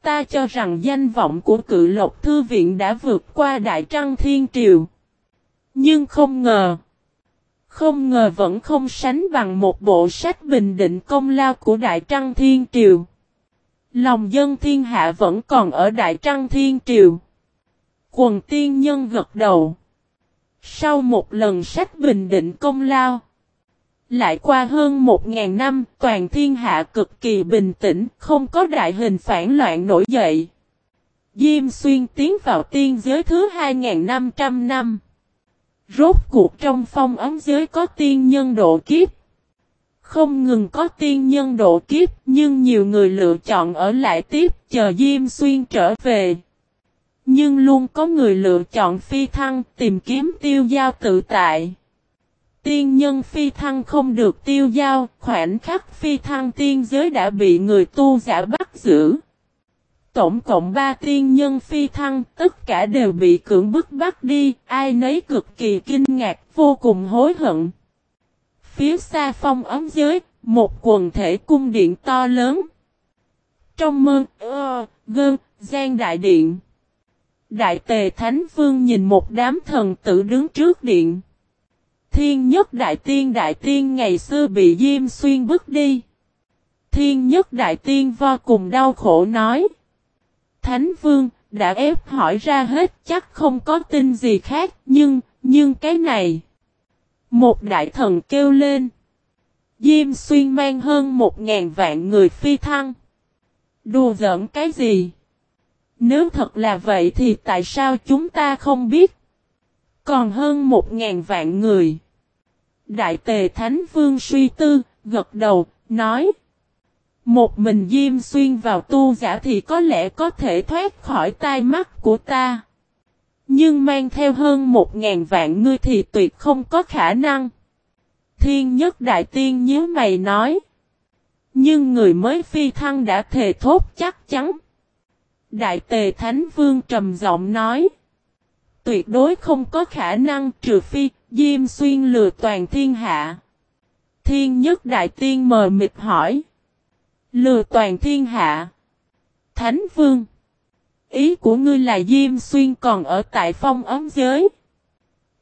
Ta cho rằng danh vọng của cự lộc thư viện đã vượt qua Đại Trăng Thiên Triều. Nhưng không ngờ. Không ngờ vẫn không sánh bằng một bộ sách bình định công lao của Đại Trăng Thiên Triều. Lòng dân thiên hạ vẫn còn ở Đại Trăng Thiên Triều. Quần tiên nhân gật đầu. Sau một lần sách bình định công lao. Lại qua hơn một ngàn năm, toàn thiên hạ cực kỳ bình tĩnh, không có đại hình phản loạn nổi dậy. Diêm xuyên tiến vào tiên giới thứ 2.500 năm. Rốt cuộc trong phong ấm giới có tiên nhân độ kiếp. Không ngừng có tiên nhân độ kiếp, nhưng nhiều người lựa chọn ở lại tiếp, chờ Diêm Xuyên trở về. Nhưng luôn có người lựa chọn phi thăng, tìm kiếm tiêu giao tự tại. Tiên nhân phi thăng không được tiêu giao, khoảnh khắc phi thăng tiên giới đã bị người tu giả bắt giữ. Tổng cộng ba tiên nhân phi thăng, tất cả đều bị cưỡng bức bắt đi, ai nấy cực kỳ kinh ngạc, vô cùng hối hận. Phía xa phong ấm giới, một quần thể cung điện to lớn. Trong mơ, ơ, gơn, gian đại điện. Đại tề Thánh Vương nhìn một đám thần tử đứng trước điện. Thiên nhất đại tiên đại tiên ngày xưa bị Diêm Xuyên bước đi. Thiên nhất đại tiên vô cùng đau khổ nói. Thánh Vương, đã ép hỏi ra hết chắc không có tin gì khác, nhưng, nhưng cái này. Một đại thần kêu lên. Diêm xuyên mang hơn một ngàn vạn người phi thăng. Đùa giỡn cái gì? Nếu thật là vậy thì tại sao chúng ta không biết? Còn hơn một ngàn vạn người. Đại tề Thánh Vương suy tư, gật đầu, nói. Một mình Diêm Xuyên vào tu giả thì có lẽ có thể thoát khỏi tai mắt của ta. Nhưng mang theo hơn một ngàn vạn ngươi thì tuyệt không có khả năng. Thiên nhất đại tiên nhớ mày nói. Nhưng người mới phi thăng đã thề thốt chắc chắn. Đại tề Thánh Vương trầm giọng nói. Tuyệt đối không có khả năng trừ phi, Diêm Xuyên lừa toàn thiên hạ. Thiên nhất đại tiên mờ mịt hỏi. Lừa toàn thiên hạ. Thánh Vương. Ý của ngươi là Diêm Xuyên còn ở tại phong ấm giới.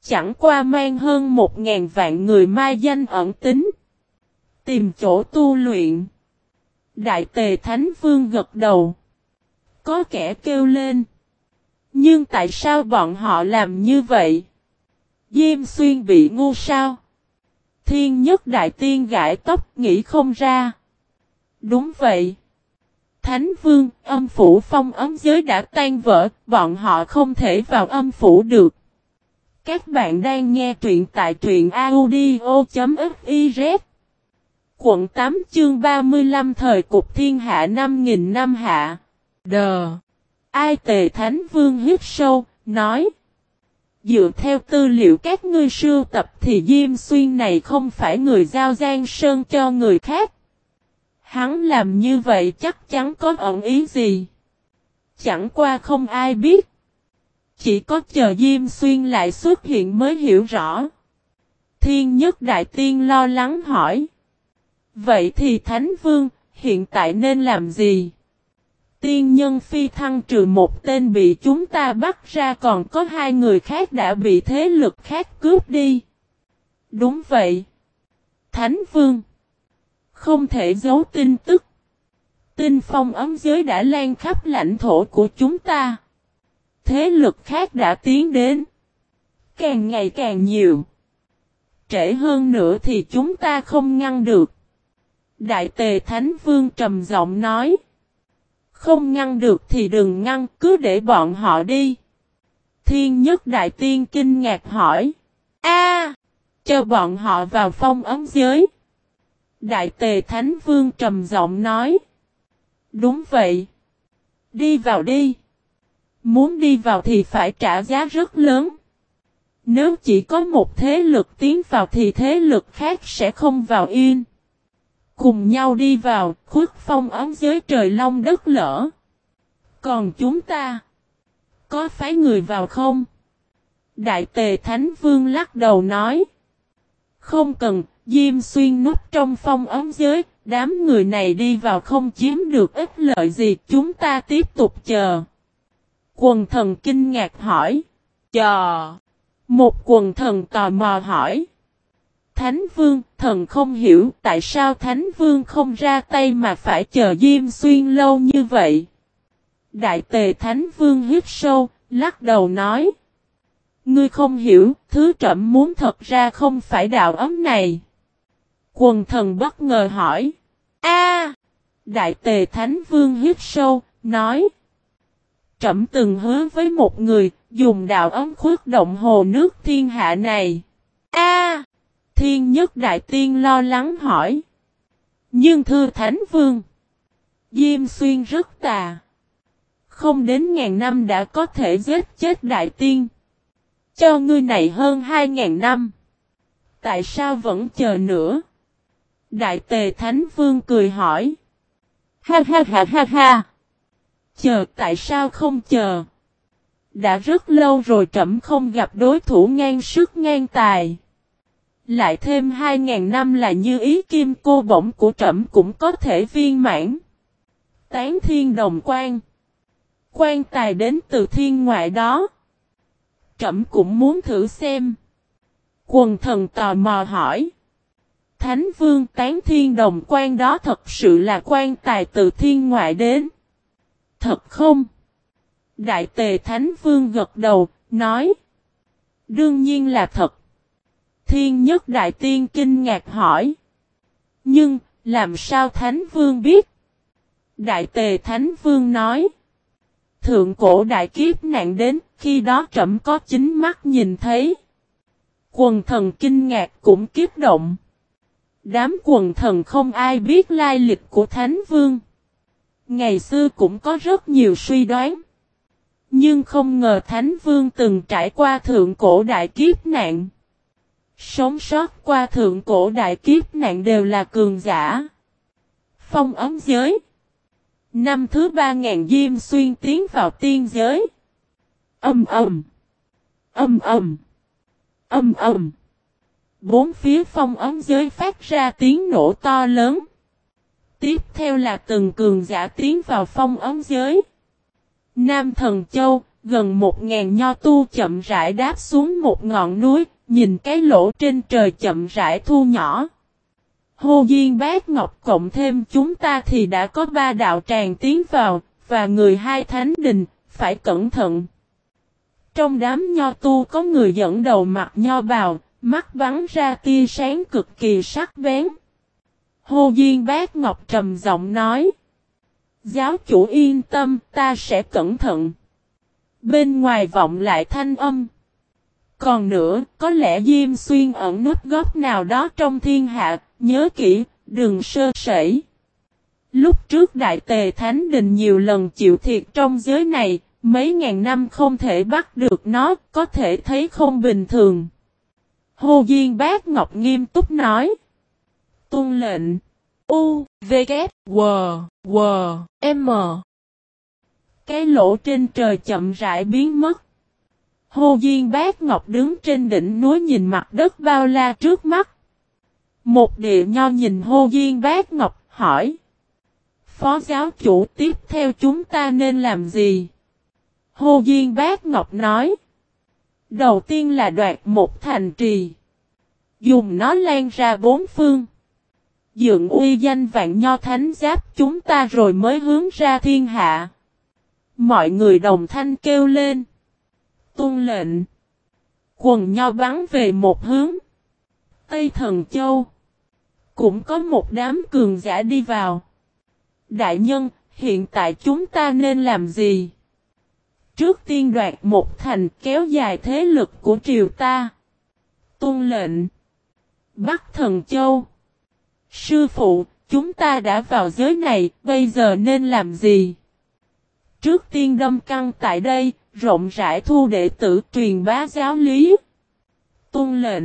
Chẳng qua mang hơn một ngàn vạn người ma danh ẩn tính. Tìm chỗ tu luyện. Đại tề Thánh Vương gật đầu. Có kẻ kêu lên. Nhưng tại sao bọn họ làm như vậy? Diêm xuyên bị ngu sao? Thiên nhất đại tiên gãi tóc nghĩ không ra. Đúng vậy. Thánh vương, âm phủ phong ấm giới đã tan vỡ, bọn họ không thể vào âm phủ được. Các bạn đang nghe truyện tại truyện audio.fiz Quận 8 chương 35 thời cục thiên hạ 5.000 năm hạ. Đờ. Ai tề thánh vương hít sâu, nói. Dựa theo tư liệu các ngươi sưu tập thì Diêm Xuyên này không phải người giao Giang Sơn cho người khác. Hắn làm như vậy chắc chắn có ẩn ý gì. Chẳng qua không ai biết. Chỉ có chờ Diêm Xuyên lại xuất hiện mới hiểu rõ. Thiên nhất đại tiên lo lắng hỏi. Vậy thì Thánh Vương, hiện tại nên làm gì? Tiên nhân phi thăng trừ một tên bị chúng ta bắt ra còn có hai người khác đã bị thế lực khác cướp đi. Đúng vậy. Thánh Vương. Không thể giấu tin tức. Tinh phong ấm giới đã lan khắp lãnh thổ của chúng ta. Thế lực khác đã tiến đến. Càng ngày càng nhiều. Trễ hơn nữa thì chúng ta không ngăn được. Đại tề Thánh Vương trầm giọng nói. Không ngăn được thì đừng ngăn, cứ để bọn họ đi. Thiên nhất đại tiên kinh ngạc hỏi. A, cho bọn họ vào phong ấm giới. Đại tề Thánh Vương trầm giọng nói. Đúng vậy. Đi vào đi. Muốn đi vào thì phải trả giá rất lớn. Nếu chỉ có một thế lực tiến vào thì thế lực khác sẽ không vào yên. Cùng nhau đi vào, khuất phong ấm dưới trời long đất lỡ. Còn chúng ta, có phái người vào không? Đại tề Thánh Vương lắc đầu nói. Không cần, Diêm xuyên nút trong phong ấm giới, đám người này đi vào không chiếm được ích lợi gì, chúng ta tiếp tục chờ. Quần thần kinh ngạc hỏi. Chờ. Một quần thần tò mò hỏi. Thánh Vương, thần không hiểu tại sao Thánh Vương không ra tay mà phải chờ Diêm Xuyên lâu như vậy. Đại tề Thánh Vương hít sâu, lắc đầu nói. Ngươi không hiểu, thứ trẩm muốn thật ra không phải đạo ấm này. Quần thần bất ngờ hỏi. A, Đại tề Thánh Vương hít sâu, nói. Trẩm từng hứa với một người, dùng đạo ấm khuất động hồ nước thiên hạ này. A, Thiên nhất đại tiên lo lắng hỏi. Nhưng thưa Thánh Vương, Diêm Xuyên rất tà. Không đến ngàn năm đã có thể giết chết đại tiên. Cho ngươi này hơn hai ngàn năm. Tại sao vẫn chờ nữa? Đại tề Thánh Vương cười hỏi. Ha ha ha ha ha. Chờ, tại sao không chờ? Đã rất lâu rồi trẫm không gặp đối thủ ngang sức ngang tài. Lại thêm 2.000 năm là như ý kim cô bổng của trẫm cũng có thể viên mãn. Tán thiên đồng quan. Quan tài đến từ thiên ngoại đó. Trẫm cũng muốn thử xem. Quần thần tò mò hỏi. Thánh vương tán thiên đồng quan đó thật sự là quan tài từ thiên ngoại đến. Thật không? Đại tề thánh vương gật đầu, nói. Đương nhiên là thật. Thiên nhất đại tiên kinh ngạc hỏi. Nhưng, làm sao thánh vương biết? Đại tề thánh vương nói. Thượng cổ đại kiếp nạn đến, khi đó trẫm có chính mắt nhìn thấy. Quần thần kinh ngạc cũng kiếp động. Đám quần thần không ai biết lai lịch của Thánh Vương. Ngày xưa cũng có rất nhiều suy đoán. Nhưng không ngờ Thánh Vương từng trải qua thượng cổ đại kiếp nạn. Sống sót qua thượng cổ đại kiếp nạn đều là cường giả. Phong ấm giới. Năm thứ ba ngàn Diêm Xuyên tiến vào tiên giới. Âm ầm. Âm ầm. Âm ầm. Bốn phía phong ấm giới phát ra tiếng nổ to lớn. Tiếp theo là từng cường giả tiến vào phong ấm giới. Nam Thần Châu, gần một ngàn nho tu chậm rãi đáp xuống một ngọn núi, nhìn cái lỗ trên trời chậm rãi thu nhỏ. Hồ Duyên Bác Ngọc cộng thêm chúng ta thì đã có ba đạo tràng tiến vào, và người hai thánh đình, phải cẩn thận. Trong đám nho tu có người dẫn đầu mặt nho bào, mắt bắn ra tia sáng cực kỳ sắc bén. Hồ Duyên Bác Ngọc trầm giọng nói. Giáo chủ yên tâm, ta sẽ cẩn thận. Bên ngoài vọng lại thanh âm. Còn nữa, có lẽ Diêm Xuyên ẩn nút góc nào đó trong thiên hạ, nhớ kỹ, đừng sơ sẩy. Lúc trước Đại Tề Thánh Đình nhiều lần chịu thiệt trong giới này, mấy ngàn năm không thể bắt được nó, có thể thấy không bình thường. Hồ Duyên Bác Ngọc nghiêm túc nói. Tôn lệnh. U, V, K, W, W, M. Cái lỗ trên trời chậm rãi biến mất. Hồ Duyên Bác Ngọc đứng trên đỉnh núi nhìn mặt đất bao la trước mắt. Một địa nho nhìn Hồ Duyên Bác Ngọc hỏi. Phó giáo chủ tiếp theo chúng ta nên làm gì? Hồ Duyên Bác Ngọc nói. Đầu tiên là đoạt một thành trì. Dùng nó lan ra bốn phương. Dựng uy danh vạn nho thánh giáp chúng ta rồi mới hướng ra thiên hạ. Mọi người đồng thanh kêu lên. Tôn lệnh. Quần nho bắn về một hướng. Tây Thần Châu. Cũng có một đám cường giả đi vào. Đại nhân, hiện tại chúng ta nên làm gì? Trước tiên đoạt một thành kéo dài thế lực của triều ta. Tôn lệnh. Bắc Thần Châu. Sư phụ, chúng ta đã vào giới này, bây giờ nên làm gì? Trước tiên đâm căng tại đây, rộng rãi thu đệ tử truyền bá giáo lý. Tôn lệnh.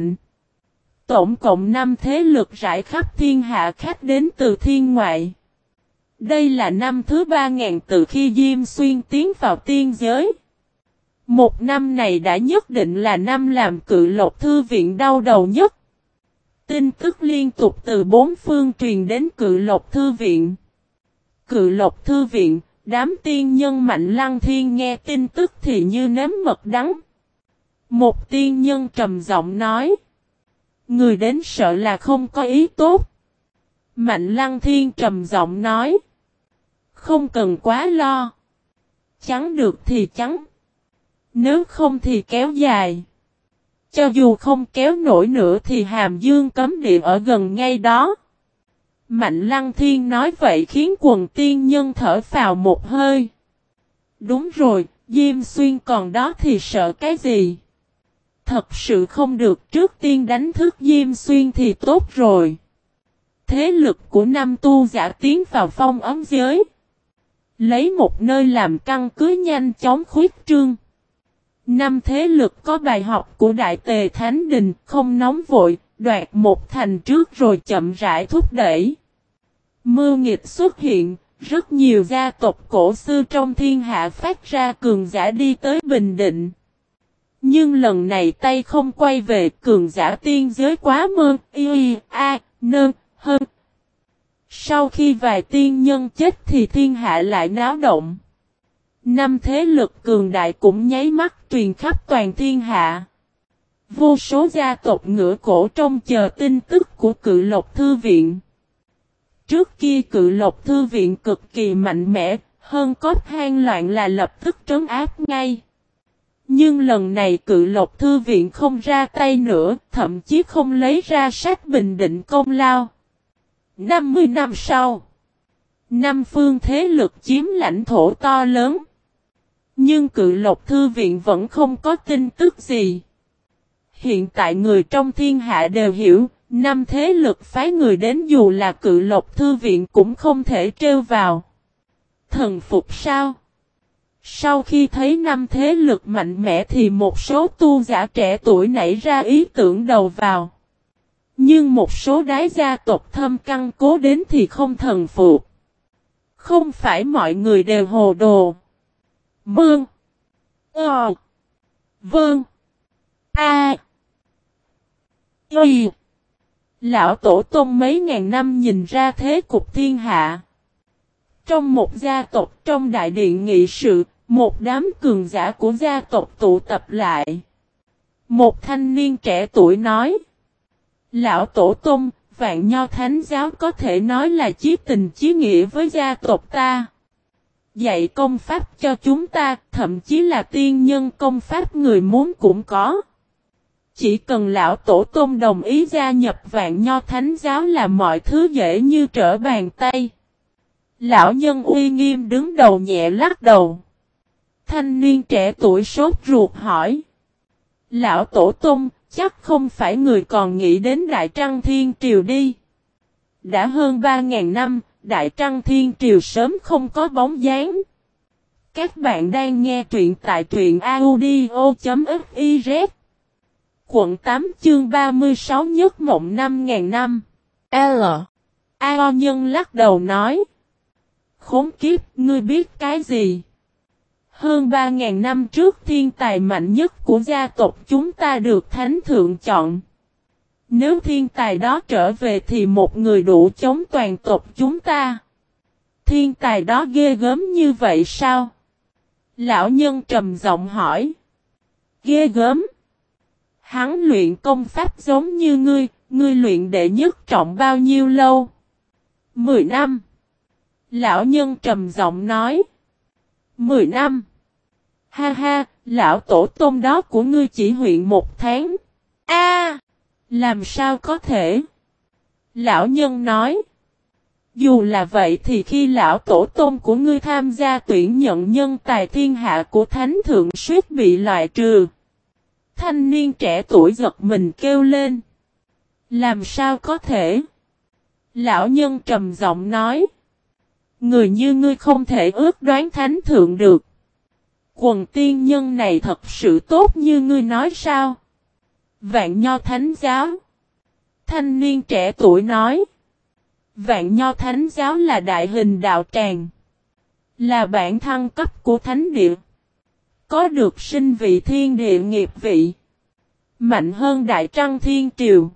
Tổng cộng 5 thế lực rải khắp thiên hạ khách đến từ thiên ngoại. Đây là năm thứ ba ngàn từ khi Diêm Xuyên tiến vào tiên giới. Một năm này đã nhất định là năm làm cự lộc thư viện đau đầu nhất. Tin tức liên tục từ bốn phương truyền đến cự lộc thư viện. Cự lộc thư viện, đám tiên nhân mạnh lăng thiên nghe tin tức thì như nếm mật đắng. Một tiên nhân trầm giọng nói. Người đến sợ là không có ý tốt. Mạnh lăng thiên trầm giọng nói. Không cần quá lo. Chắn được thì chắn. Nếu không thì kéo dài. Cho dù không kéo nổi nữa thì hàm dương cấm địa ở gần ngay đó. Mạnh lăng thiên nói vậy khiến quần tiên nhân thở vào một hơi. Đúng rồi, Diêm Xuyên còn đó thì sợ cái gì? Thật sự không được trước tiên đánh thức Diêm Xuyên thì tốt rồi. Thế lực của năm tu giả tiến vào phong ấm giới. Lấy một nơi làm căn cứ nhanh chóng khuyết trương. Năm thế lực có bài học của Đại Tề Thánh Đình không nóng vội, đoạt một thành trước rồi chậm rãi thúc đẩy. Mưu nghịch xuất hiện, rất nhiều gia tộc cổ xưa trong thiên hạ phát ra cường giả đi tới Bình Định. Nhưng lần này tay không quay về cường giả tiên giới quá mơ, y, a, nơ, hơn. Sau khi vài tiên nhân chết thì thiên hạ lại náo động. Năm thế lực cường đại cũng nháy mắt truyền khắp toàn thiên hạ. Vô số gia tộc ngửa cổ trong chờ tin tức của cự lộc thư viện. Trước kia cự lộc thư viện cực kỳ mạnh mẽ, hơn cốt hang loạn là lập tức trấn áp ngay. Nhưng lần này cự lộc thư viện không ra tay nữa, thậm chí không lấy ra sách bình định công lao. 50 năm sau, năm phương thế lực chiếm lãnh thổ to lớn. Nhưng cự lộc thư viện vẫn không có tin tức gì. Hiện tại người trong thiên hạ đều hiểu, năm thế lực phái người đến dù là cự lộc thư viện cũng không thể trêu vào. Thần phục sao? Sau khi thấy năm thế lực mạnh mẽ thì một số tu giả trẻ tuổi nảy ra ý tưởng đầu vào. Nhưng một số đái gia tộc thâm căn cố đến thì không thần phục. Không phải mọi người đều hồ đồ. Mương. Ờ. Vâng. A. Y. Lão tổ tông mấy ngàn năm nhìn ra thế cục thiên hạ. Trong một gia tộc trong đại điện nghị sự, một đám cường giả của gia tộc tụ tập lại. Một thanh niên trẻ tuổi nói. Lão tổ tông, vạn nho thánh giáo có thể nói là chí tình chí nghĩa với gia tộc ta. Dạy công pháp cho chúng ta, thậm chí là tiên nhân công pháp người muốn cũng có. Chỉ cần lão tổ tông đồng ý gia nhập vạn nho thánh giáo là mọi thứ dễ như trở bàn tay. Lão nhân uy nghiêm đứng đầu nhẹ lắc đầu. Thanh niên trẻ tuổi sốt ruột hỏi. Lão tổ Tông, chắc không phải người còn nghĩ đến Đại Trăng Thiên Triều đi. Đã hơn 3.000 năm, Đại Trăng Thiên Triều sớm không có bóng dáng. Các bạn đang nghe truyện tại truyện audio.fiz Quận 8 chương 36 nhất mộng 5.000 năm. L. A nhân lắc đầu nói. Khốn kiếp, ngươi biết cái gì? Hơn 3.000 năm trước thiên tài mạnh nhất của gia tộc chúng ta được thánh thượng chọn. Nếu thiên tài đó trở về thì một người đủ chống toàn tộc chúng ta. Thiên tài đó ghê gớm như vậy sao? Lão nhân trầm giọng hỏi. Ghê gớm. Hắn luyện công pháp giống như ngươi, ngươi luyện đệ nhất trọng bao nhiêu lâu? Mười năm. Lão nhân trầm giọng nói. Mười năm. Ha ha, lão tổ tôm đó của ngươi chỉ huyện một tháng. A, làm sao có thể? Lão nhân nói. Dù là vậy thì khi lão tổ tôm của ngươi tham gia tuyển nhận nhân tài thiên hạ của thánh thượng suýt bị loại trừ. Thanh niên trẻ tuổi giật mình kêu lên. Làm sao có thể? Lão nhân trầm giọng nói. Người như ngươi không thể ước đoán thánh thượng được. Quần tiên nhân này thật sự tốt như ngươi nói sao? Vạn nho thánh giáo. Thanh niên trẻ tuổi nói. Vạn nho thánh giáo là đại hình đạo tràng. Là bản thăng cấp của thánh địa. Có được sinh vị thiên địa nghiệp vị. Mạnh hơn đại trăng thiên triều.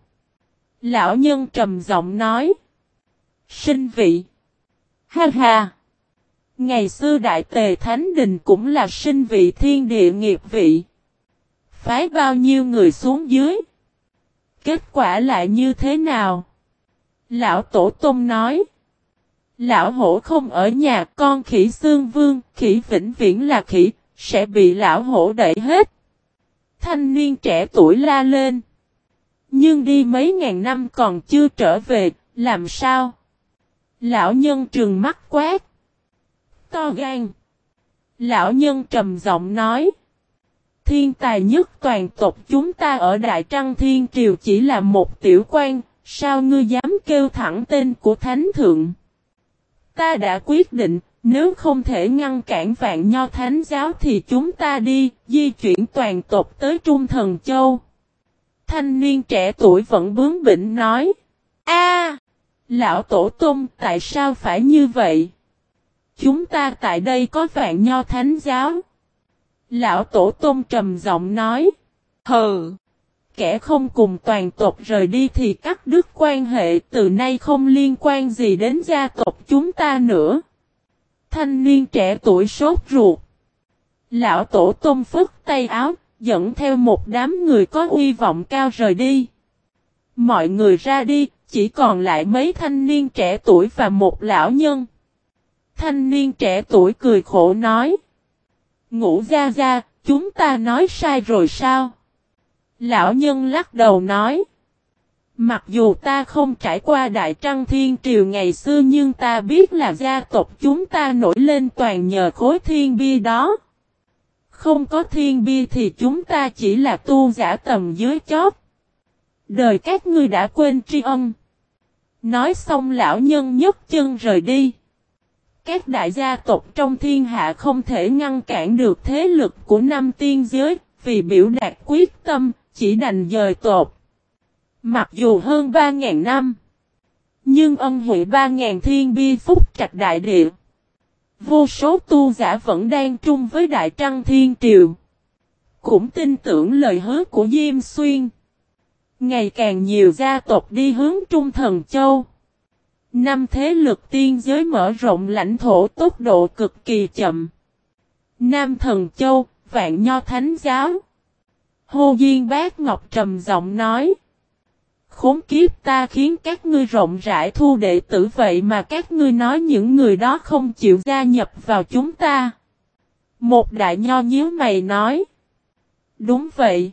Lão nhân trầm giọng nói. Sinh vị. Ha ha. Ngày xưa Đại Tề Thánh Đình cũng là sinh vị thiên địa nghiệp vị. Phái bao nhiêu người xuống dưới. Kết quả lại như thế nào? Lão Tổ Tông nói. Lão hổ không ở nhà con khỉ xương vương, khỉ vĩnh viễn là khỉ, sẽ bị lão hổ đẩy hết. Thanh niên trẻ tuổi la lên. Nhưng đi mấy ngàn năm còn chưa trở về, làm sao? Lão nhân trừng mắt quát to gan. Lão nhân trầm giọng nói. Thiên tài nhất toàn tộc chúng ta ở Đại Trăng Thiên Triều chỉ là một tiểu quan, sao ngươi dám kêu thẳng tên của Thánh Thượng? Ta đã quyết định, nếu không thể ngăn cản vạn nho thánh giáo thì chúng ta đi, di chuyển toàn tộc tới Trung Thần Châu. Thanh niên trẻ tuổi vẫn bướng bỉnh nói. a Lão Tổ Tông tại sao phải như vậy? Chúng ta tại đây có vạn nho thánh giáo. Lão Tổ Tôn trầm giọng nói. Hừ. Kẻ không cùng toàn tộc rời đi thì cắt đứt quan hệ từ nay không liên quan gì đến gia tộc chúng ta nữa. Thanh niên trẻ tuổi sốt ruột. Lão tổ tôm phức tay áo, dẫn theo một đám người có uy vọng cao rời đi. Mọi người ra đi, chỉ còn lại mấy thanh niên trẻ tuổi và một lão nhân. Thanh niên trẻ tuổi cười khổ nói. Ngủ ra ra, chúng ta nói sai rồi sao? Lão nhân lắc đầu nói. Mặc dù ta không trải qua Đại Trăng Thiên Triều ngày xưa nhưng ta biết là gia tộc chúng ta nổi lên toàn nhờ khối thiên bi đó. Không có thiên bi thì chúng ta chỉ là tu giả tầm dưới chót. Đời các ngươi đã quên tri ân. Nói xong lão nhân nhấc chân rời đi. Các đại gia tộc trong thiên hạ không thể ngăn cản được thế lực của năm tiên giới, vì biểu đạt quyết tâm, chỉ đành dời tột. Mặc dù hơn 3.000 năm, nhưng ân huệ 3.000 thiên bi phúc trạch đại địa. Vô số tu giả vẫn đang chung với Đại Trăng Thiên Triều. Cũng tin tưởng lời hứa của Diêm Xuyên. Ngày càng nhiều gia tộc đi hướng Trung Thần Châu. Năm thế lực tiên giới mở rộng lãnh thổ tốc độ cực kỳ chậm. Nam Thần Châu, Vạn Nho Thánh Giáo. Hô Duyên Bác Ngọc trầm giọng nói. Khốn kiếp ta khiến các ngươi rộng rãi thu đệ tử vậy mà các ngươi nói những người đó không chịu gia nhập vào chúng ta. Một đại nho nhíu mày nói. Đúng vậy.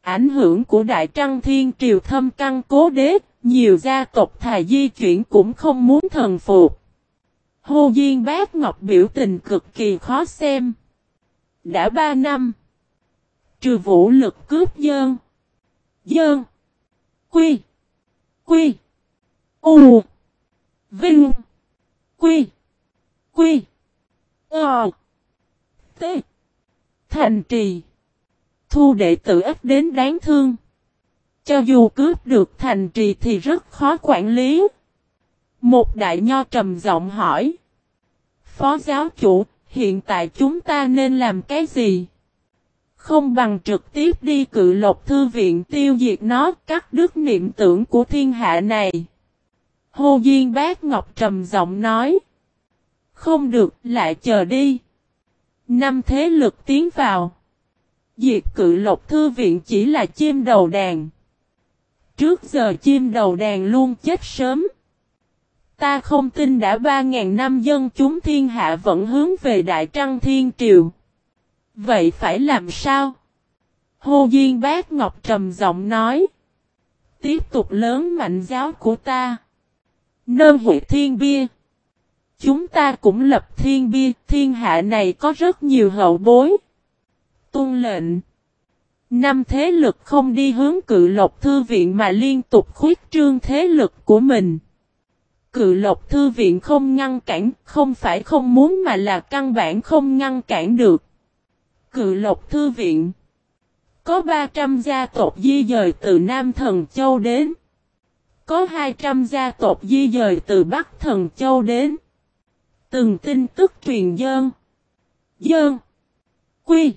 Ảnh hưởng của Đại Trăng Thiên Triều thâm căn cố đế, nhiều gia tộc thà di chuyển cũng không muốn thần phục. Hồ Diên Bác Ngọc biểu tình cực kỳ khó xem. Đã ba năm. Trừ vũ lực cướp dơn. Dơn. Quy. Quy. U. Vinh. Quy. Quy. Ờ. T. Thành trì. Thu đệ tử ít đến đáng thương. Cho dù cướp được thành trì thì rất khó quản lý. Một đại nho trầm giọng hỏi. Phó giáo chủ, hiện tại chúng ta nên làm cái gì? Không bằng trực tiếp đi cự lộc thư viện tiêu diệt nó cắt đứt niệm tưởng của thiên hạ này. Hồ Duyên Bác Ngọc trầm giọng nói. Không được, lại chờ đi. Năm thế lực tiến vào. Diệt cự lộc thư viện chỉ là chim đầu đàn. Trước giờ chim đầu đàn luôn chết sớm. Ta không tin đã ba ngàn năm dân chúng thiên hạ vẫn hướng về Đại Trăng Thiên Triều. Vậy phải làm sao? Hồ Duyên Bác Ngọc trầm giọng nói. Tiếp tục lớn mạnh giáo của ta. Nơ hội thiên bia. Chúng ta cũng lập thiên bia, thiên hạ này có rất nhiều hậu bối. Tôn lệnh. Năm thế lực không đi hướng cự lộc thư viện mà liên tục khuyết trương thế lực của mình. Cự lộc thư viện không ngăn cản, không phải không muốn mà là căn bản không ngăn cản được. Cự lộc thư viện Có 300 gia tộc di dời từ Nam Thần Châu đến. Có 200 gia tộc di dời từ Bắc Thần Châu đến. Từng tin tức truyền dơn. Dơn. Quy.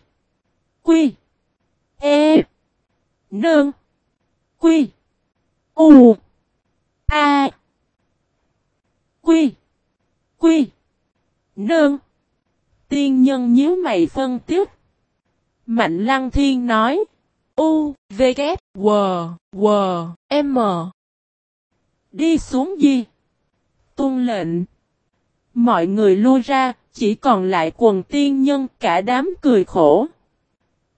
Quy. E. Nơn. Quy. U. A. Quy. Quy. Nơn. Tiên nhân nhíu mày phân tiếp. Mạnh Lăng Thiên nói. U, V, K, W, W, M. Đi xuống gì? Tôn lệnh. Mọi người lui ra, chỉ còn lại quần tiên nhân cả đám cười khổ.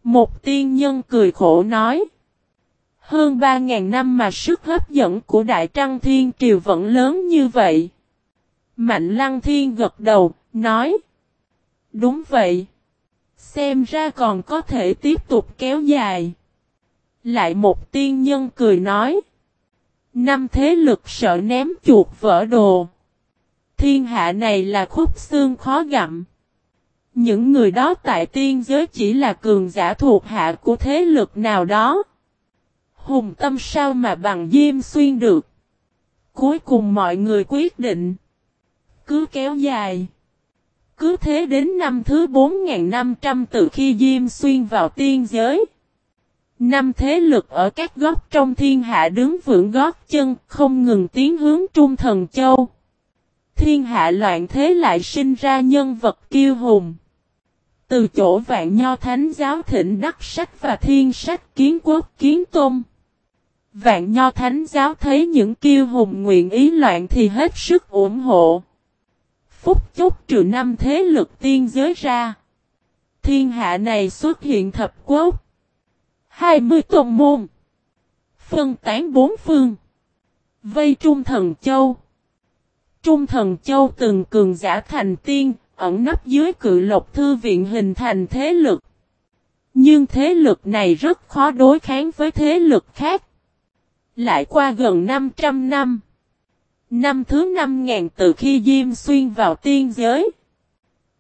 Một tiên nhân cười khổ nói. Hơn 3.000 năm mà sức hấp dẫn của Đại Trăng Thiên Triều vẫn lớn như vậy. Mạnh Lăng Thiên gật đầu, nói. Đúng vậy. Xem ra còn có thể tiếp tục kéo dài. Lại một tiên nhân cười nói. Năm thế lực sợ ném chuột vỡ đồ. Thiên hạ này là khúc xương khó gặm. Những người đó tại tiên giới chỉ là cường giả thuộc hạ của thế lực nào đó. Hùng tâm sao mà bằng diêm xuyên được. Cuối cùng mọi người quyết định. Cứ kéo dài. Cứ thế đến năm thứ 4.500 từ khi Diêm Xuyên vào tiên giới. Năm thế lực ở các góc trong thiên hạ đứng vững gót chân, không ngừng tiến hướng Trung Thần Châu. Thiên hạ loạn thế lại sinh ra nhân vật kiêu hùng. Từ chỗ vạn nho thánh giáo thịnh đắc sách và thiên sách kiến quốc kiến tôn. Vạn nho thánh giáo thấy những kiêu hùng nguyện ý loạn thì hết sức ủng hộ. Phúc chốc trừ năm thế lực tiên giới ra. Thiên hạ này xuất hiện thập quốc. 20 tôn môn. Phân tán bốn phương. Vây Trung Thần Châu. Trung Thần Châu từng cường giả thành tiên, ẩn nấp dưới cự lộc thư viện hình thành thế lực. Nhưng thế lực này rất khó đối kháng với thế lực khác. Lại qua gần 500 năm. Năm thứ 5000 từ khi Diêm Xuyên vào tiên giới.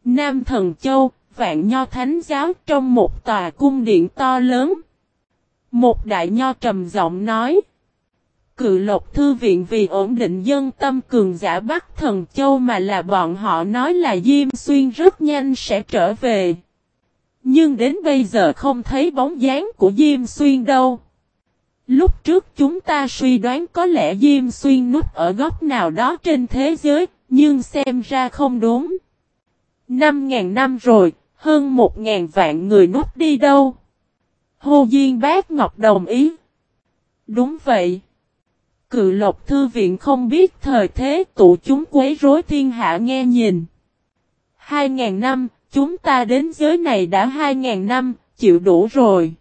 Nam Thần Châu, Vạn Nho Thánh Giáo trong một tòa cung điện to lớn. Một đại nho trầm giọng nói. Cự lộc thư viện vì ổn định dân tâm cường giả Bắc Thần Châu mà là bọn họ nói là Diêm Xuyên rất nhanh sẽ trở về. Nhưng đến bây giờ không thấy bóng dáng của Diêm Xuyên đâu. Lúc trước chúng ta suy đoán có lẽ Diêm Xuyên núp ở góc nào đó trên thế giới, nhưng xem ra không đúng. Năm ngàn năm rồi, hơn một ngàn vạn người núp đi đâu? Hồ Diên Bác Ngọc đồng ý. Đúng vậy. Cự lộc thư viện không biết thời thế tụ chúng quấy rối thiên hạ nghe nhìn. Hai ngàn năm, chúng ta đến giới này đã hai ngàn năm, chịu đủ rồi.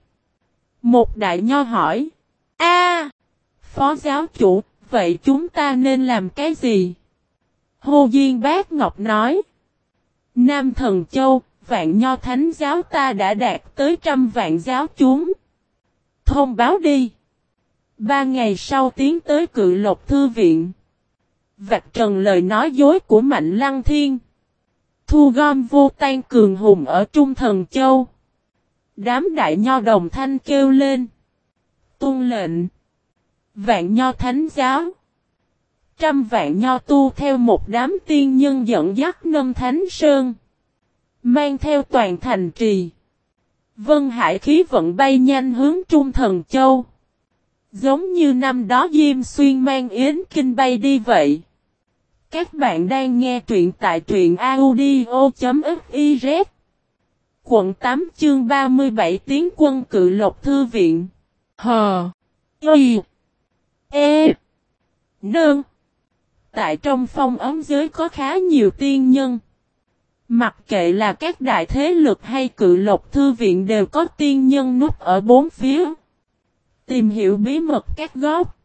Một đại nho hỏi. A, Phó giáo chủ, vậy chúng ta nên làm cái gì? Hồ Duyên Bác Ngọc nói. Nam Thần Châu, vạn nho thánh giáo ta đã đạt tới trăm vạn giáo chúng. Thông báo đi. Ba ngày sau tiến tới cự lộc thư viện. Vạch trần lời nói dối của Mạnh Lăng Thiên. Thu gom vô tan cường hùng ở Trung Thần Châu. Đám đại nho đồng thanh kêu lên. Tôn lệnh. Vạn nho thánh giáo. Trăm vạn nho tu theo một đám tiên nhân dẫn dắt nâm thánh sơn. Mang theo toàn thành trì. Vân Hải khí vận bay nhanh hướng Trung Thần Châu. Giống như năm đó Diêm Xuyên mang Yến Kinh bay đi vậy. Các bạn đang nghe truyện tại truyện audio.fiz. Quận 8 chương 37 tiếng quân cự lộc thư viện. Hờ. Y. E. Nương. Tại trong phong ấm giới có khá nhiều tiên nhân. Mặc kệ là các đại thế lực hay cự lộc thư viện đều có tiên nhân núp ở bốn phía. Tìm hiểu bí mật các góc.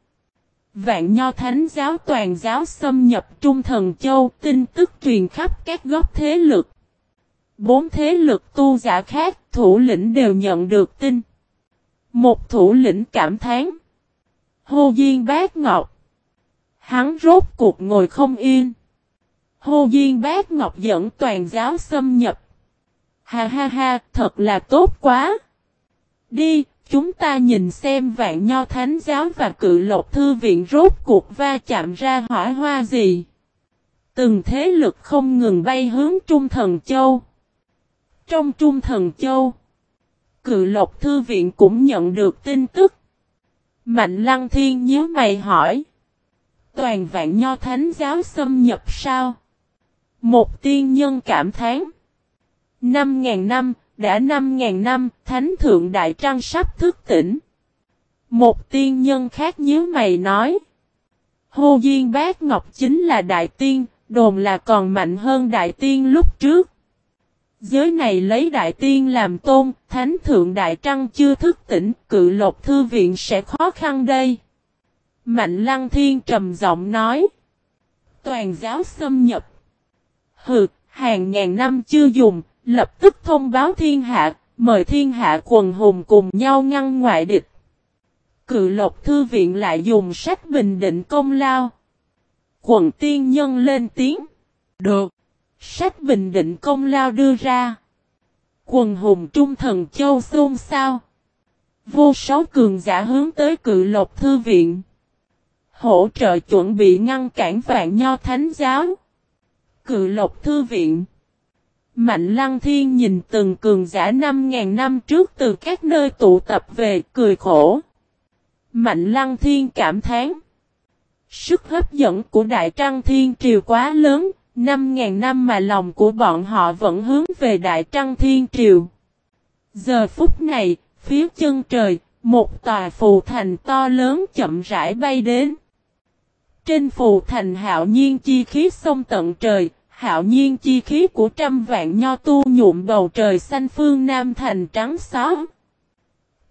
Vạn Nho Thánh giáo toàn giáo xâm nhập Trung Thần Châu tin tức truyền khắp các góc thế lực. Bốn thế lực tu giả khác thủ lĩnh đều nhận được tin. Một thủ lĩnh cảm thán. Hô Diên Bác Ngọc. Hắn rốt cuộc ngồi không yên. Hô Diên Bác Ngọc dẫn toàn giáo xâm nhập. Ha ha ha, thật là tốt quá. Đi, chúng ta nhìn xem vạn nho thánh giáo và cự lộc thư viện rốt cuộc va chạm ra hỏa hoa gì. Từng thế lực không ngừng bay hướng Trung Thần Châu. Trong Trung Thần Châu, cự lộc thư viện cũng nhận được tin tức. Mạnh Lăng Thiên nhớ mày hỏi. Toàn vạn nho thánh giáo xâm nhập sao? Một tiên nhân cảm thán. Năm ngàn năm, đã năm ngàn năm, Thánh Thượng Đại Trăng sắp thức tỉnh. Một tiên nhân khác nhớ mày nói. Hô Duyên Bác Ngọc chính là Đại Tiên, đồn là còn mạnh hơn Đại Tiên lúc trước. Giới này lấy Đại Tiên làm tôn, Thánh Thượng Đại Trăng chưa thức tỉnh, cự lộc thư viện sẽ khó khăn đây. Mạnh Lăng Thiên trầm giọng nói. Toàn giáo xâm nhập. Hừ, hàng ngàn năm chưa dùng, lập tức thông báo thiên hạ, mời thiên hạ quần hùng cùng nhau ngăn ngoại địch. Cự lộc thư viện lại dùng sách bình định công lao. Quần tiên nhân lên tiếng. Được. Sách bình định công lao đưa ra. Quần hùng trung thần châu xôn sao. Vô số cường giả hướng tới cự lộc thư viện. Hỗ trợ chuẩn bị ngăn cản vạn nho thánh giáo. Cự lộc thư viện. Mạnh lăng thiên nhìn từng cường giả năm ngàn năm trước từ các nơi tụ tập về cười khổ. Mạnh lăng thiên cảm thán. Sức hấp dẫn của Đại Trăng Thiên Triều quá lớn, Năm ngàn năm mà lòng của bọn họ vẫn hướng về Đại Trăng Thiên Triều. Giờ phút này, phía chân trời, một tòa phù thành to lớn chậm rãi bay đến. Trên phù thành hạo nhiên chi khí sông tận trời, hạo nhiên chi khí của trăm vạn nho tu nhuộm bầu trời xanh phương Nam thành trắng xóa.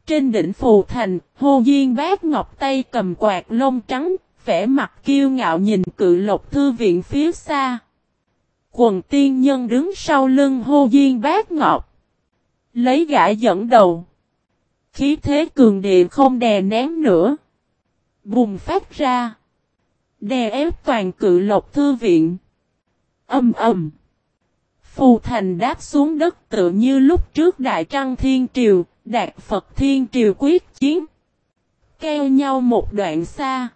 Trên đỉnh phù thành, hô Diên bác ngọc tay cầm quạt lông trắng, vẻ mặt kiêu ngạo nhìn cự lộc thư viện phía xa. Quần tiên nhân đứng sau lưng hô Diên bác ngọc. Lấy gã dẫn đầu. Khí thế cường địa không đè nén nữa. Bùng phát ra. Đè ép toàn cự lộc thư viện. Âm ầm. Phù thành đáp xuống đất tự như lúc trước Đại Trăng Thiên Triều, Đạt Phật Thiên Triều quyết chiến. Keo nhau một đoạn xa.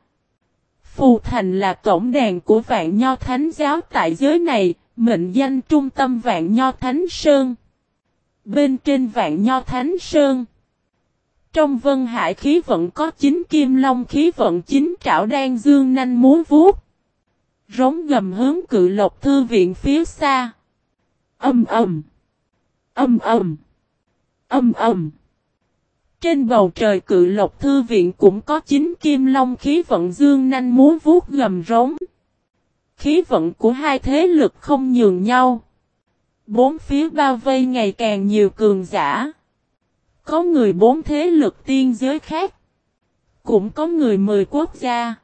Phù Thành là tổng đàn của Vạn Nho Thánh giáo tại giới này, mệnh danh trung tâm Vạn Nho Thánh Sơn. Bên trên Vạn Nho Thánh Sơn. Trong vân hải khí vận có chín kim long khí vận chín trảo đan dương nanh muốn vuốt. Rống gầm hướng cự lộc thư viện phía xa. Âm ầm. Âm ầm. Âm ầm. Trên bầu trời cự lộc thư viện cũng có chín kim long khí vận dương nanh muốn vuốt gầm rống. Khí vận của hai thế lực không nhường nhau. Bốn phía bao vây ngày càng nhiều cường giả. Có người bốn thế lực tiên giới khác. Cũng có người mười quốc gia.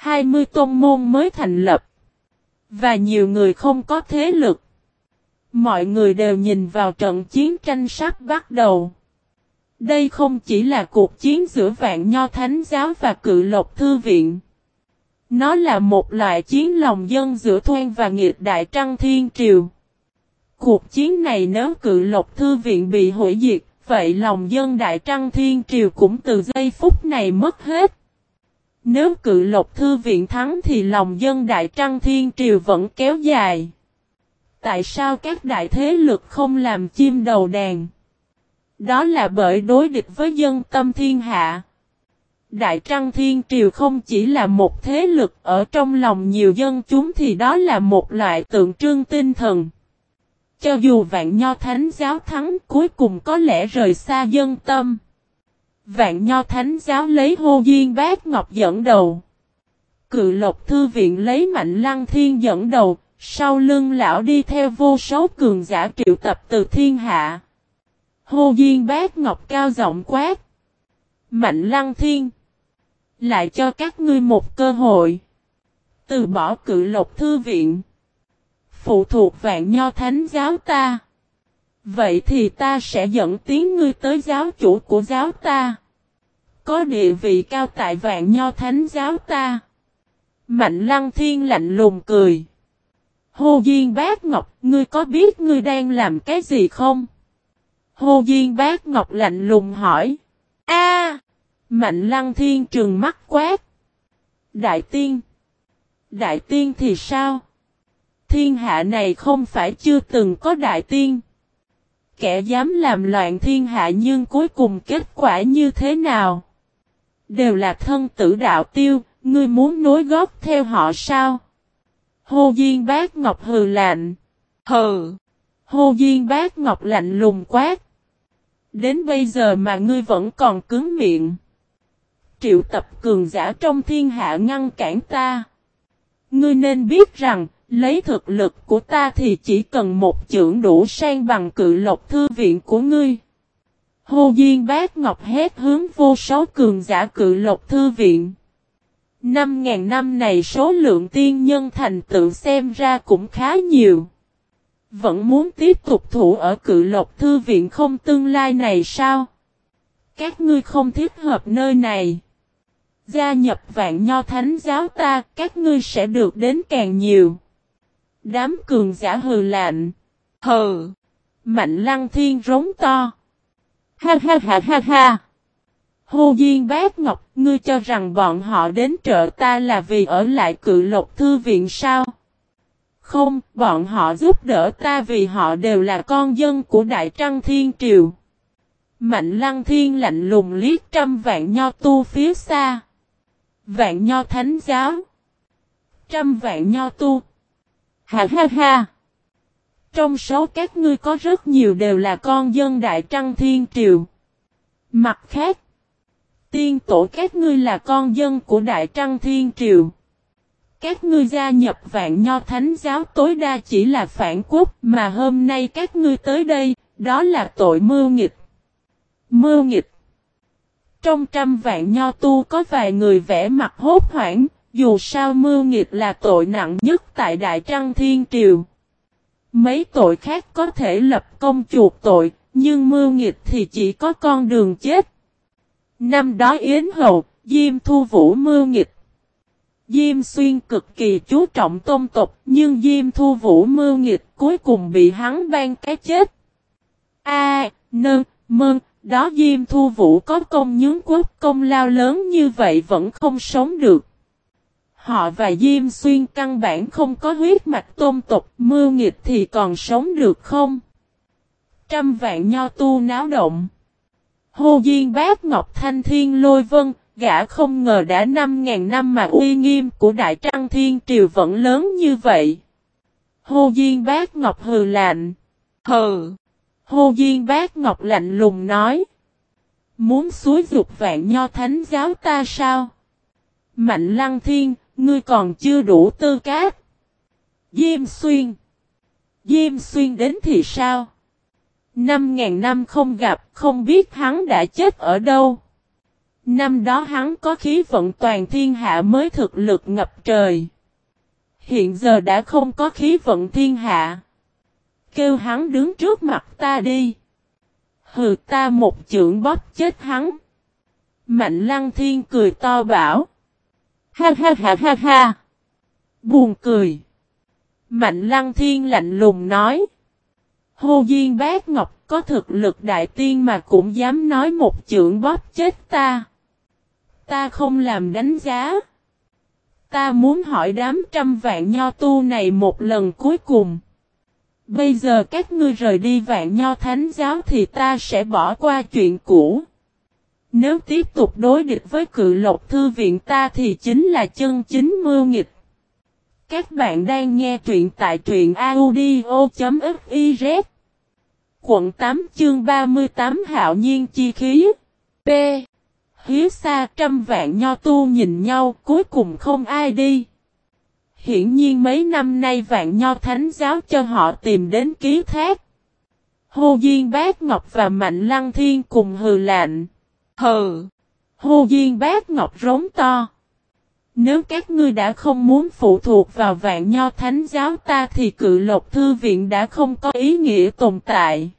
Hai mươi tôn môn mới thành lập. Và nhiều người không có thế lực. Mọi người đều nhìn vào trận chiến tranh sắp bắt đầu. Đây không chỉ là cuộc chiến giữa vạn nho thánh giáo và cự lộc thư viện. Nó là một loại chiến lòng dân giữa thoen và nghiệt đại trăng thiên triều. Cuộc chiến này nếu cự lộc thư viện bị hủy diệt, vậy lòng dân đại trăng thiên triều cũng từ giây phút này mất hết. Nếu cự lộc thư viện thắng thì lòng dân đại trăng thiên triều vẫn kéo dài. Tại sao các đại thế lực không làm chim đầu đàn? Đó là bởi đối địch với dân tâm thiên hạ. Đại Trăng Thiên Triều không chỉ là một thế lực ở trong lòng nhiều dân chúng thì đó là một loại tượng trưng tinh thần. Cho dù vạn nho thánh giáo thắng, cuối cùng có lẽ rời xa dân tâm. Vạn nho thánh giáo lấy hô duyên bát ngọc dẫn đầu. Cự lộc thư viện lấy mạnh lăng thiên dẫn đầu, sau lưng lão đi theo vô số cường giả triệu tập từ thiên hạ. Hô duyên bát ngọc cao giọng quát. Mạnh lăng thiên. Lại cho các ngươi một cơ hội. Từ bỏ cự lộc thư viện. Phụ thuộc vạn nho thánh giáo ta. Vậy thì ta sẽ dẫn tiếng ngươi tới giáo chủ của giáo ta. Có địa vị cao tại vạn nho thánh giáo ta. Mạnh lăng thiên lạnh lùng cười. Hồ Duyên Bác Ngọc, ngươi có biết ngươi đang làm cái gì không? Hồ Duyên Bác Ngọc lạnh lùng hỏi. A! Mạnh Lăng Thiên trừng mắt quát. Đại tiên. Đại tiên thì sao? Thiên hạ này không phải chưa từng có đại tiên. Kẻ dám làm loạn thiên hạ nhưng cuối cùng kết quả như thế nào? Đều là thân tử đạo tiêu, ngươi muốn nối góp theo họ sao? Hồ Diên Bác Ngọc hừ lạnh. Hừ. Hồ Diên Bác Ngọc lạnh lùng quát. Đến bây giờ mà ngươi vẫn còn cứng miệng. Triệu tập cường giả trong thiên hạ ngăn cản ta. Ngươi nên biết rằng, lấy thực lực của ta thì chỉ cần một chưởng đủ sang bằng cự lộc thư viện của ngươi. Hồ duyên Bác Ngọc hét hướng vô số cường giả cự lộc thư viện. Năm ngàn năm này số lượng tiên nhân thành tựu xem ra cũng khá nhiều. Vẫn muốn tiếp tục thủ ở cự lộc thư viện không tương lai này sao? Các ngươi không thích hợp nơi này. Gia nhập vạn nho thánh giáo ta, các ngươi sẽ được đến càng nhiều. Đám cường giả hừ lạnh. Hừ. Mạnh lăng thiên rống to. Ha ha ha ha ha. Hồ Duyên Bác Ngọc, ngươi cho rằng bọn họ đến trợ ta là vì ở lại cự lộc thư viện sao? Không, bọn họ giúp đỡ ta vì họ đều là con dân của Đại Trăng Thiên Triều. Mạnh Lăng Thiên lạnh lùng liếc trăm vạn nho tu phía xa. Vạn nho thánh giáo. Trăm vạn nho tu. Ha ha ha! Trong số các ngươi có rất nhiều đều là con dân Đại Trăng Thiên Triều. Mặt khác, tiên tổ các ngươi là con dân của Đại Trăng Thiên Triều. Các ngươi gia nhập vạn nho thánh giáo tối đa chỉ là phản quốc mà hôm nay các ngươi tới đây, đó là tội mưu nghịch. Mưu nghịch. Trong trăm vạn nho tu có vài người vẽ mặt hốt hoảng, dù sao mưu nghiệp là tội nặng nhất tại Đại Trăng Thiên Triều. Mấy tội khác có thể lập công chuộc tội, nhưng mưu nghiệp thì chỉ có con đường chết. Năm đó Yến Hậu, Diêm Thu Vũ mưu nghiệp. Diêm Xuyên cực kỳ chú trọng tôn tục, nhưng Diêm Thu Vũ mưu nghiệp cuối cùng bị hắn ban cái chết. A, à, nơn, mơn, đó Diêm Thu Vũ có công nhướng quốc công lao lớn như vậy vẫn không sống được. Họ và Diêm Xuyên căn bản không có huyết mạch tôn tục, mưu nghịch thì còn sống được không? Trăm vạn nho tu náo động. Hồ Diên bác Ngọc Thanh Thiên lôi vân, gã không ngờ đã năm ngàn năm mà uy nghiêm của Đại Trăng Thiên Triều vẫn lớn như vậy. Hồ Diên bác Ngọc hừ lạnh. Hừ. Hồ Diên bác Ngọc lạnh lùng nói. Muốn suối dục vạn nho thánh giáo ta sao? Mạnh Lăng Thiên, ngươi còn chưa đủ tư cách. Diêm Xuyên. Diêm Xuyên đến thì sao? Năm ngàn năm không gặp, không biết hắn đã chết ở đâu. Năm đó hắn có khí vận toàn thiên hạ mới thực lực ngập trời. Hiện giờ đã không có khí vận thiên hạ. Kêu hắn đứng trước mặt ta đi. Hừ ta một chưởng bóp chết hắn. Mạnh lăng thiên cười to bảo. Ha ha ha ha ha. Buồn cười. Mạnh lăng thiên lạnh lùng nói. Hồ Duyên Bác Ngọc, có thực lực đại tiên mà cũng dám nói một chưởng bóp chết ta. Ta không làm đánh giá. Ta muốn hỏi đám trăm vạn nho tu này một lần cuối cùng. Bây giờ các ngươi rời đi vạn nho thánh giáo thì ta sẽ bỏ qua chuyện cũ. Nếu tiếp tục đối địch với cự lộc thư viện ta thì chính là chân chính mưu nghịch. Các bạn đang nghe truyện tại truyện audio.fiz Quận 8 chương 38 Hạo Nhiên Chi Khí P. Hiếu xa trăm vạn nho tu nhìn nhau, cuối cùng không ai đi. Hiển nhiên mấy năm nay vạn nho thánh giáo cho họ tìm đến ký thác. Hồ Diên Bác Ngọc và Mạnh Lăng Thiên cùng hừ lạnh. Hừ! hô Diên Bác Ngọc rống to. Nếu các ngươi đã không muốn phụ thuộc vào vạn nho thánh giáo ta thì cự lộc thư viện đã không có ý nghĩa tồn tại.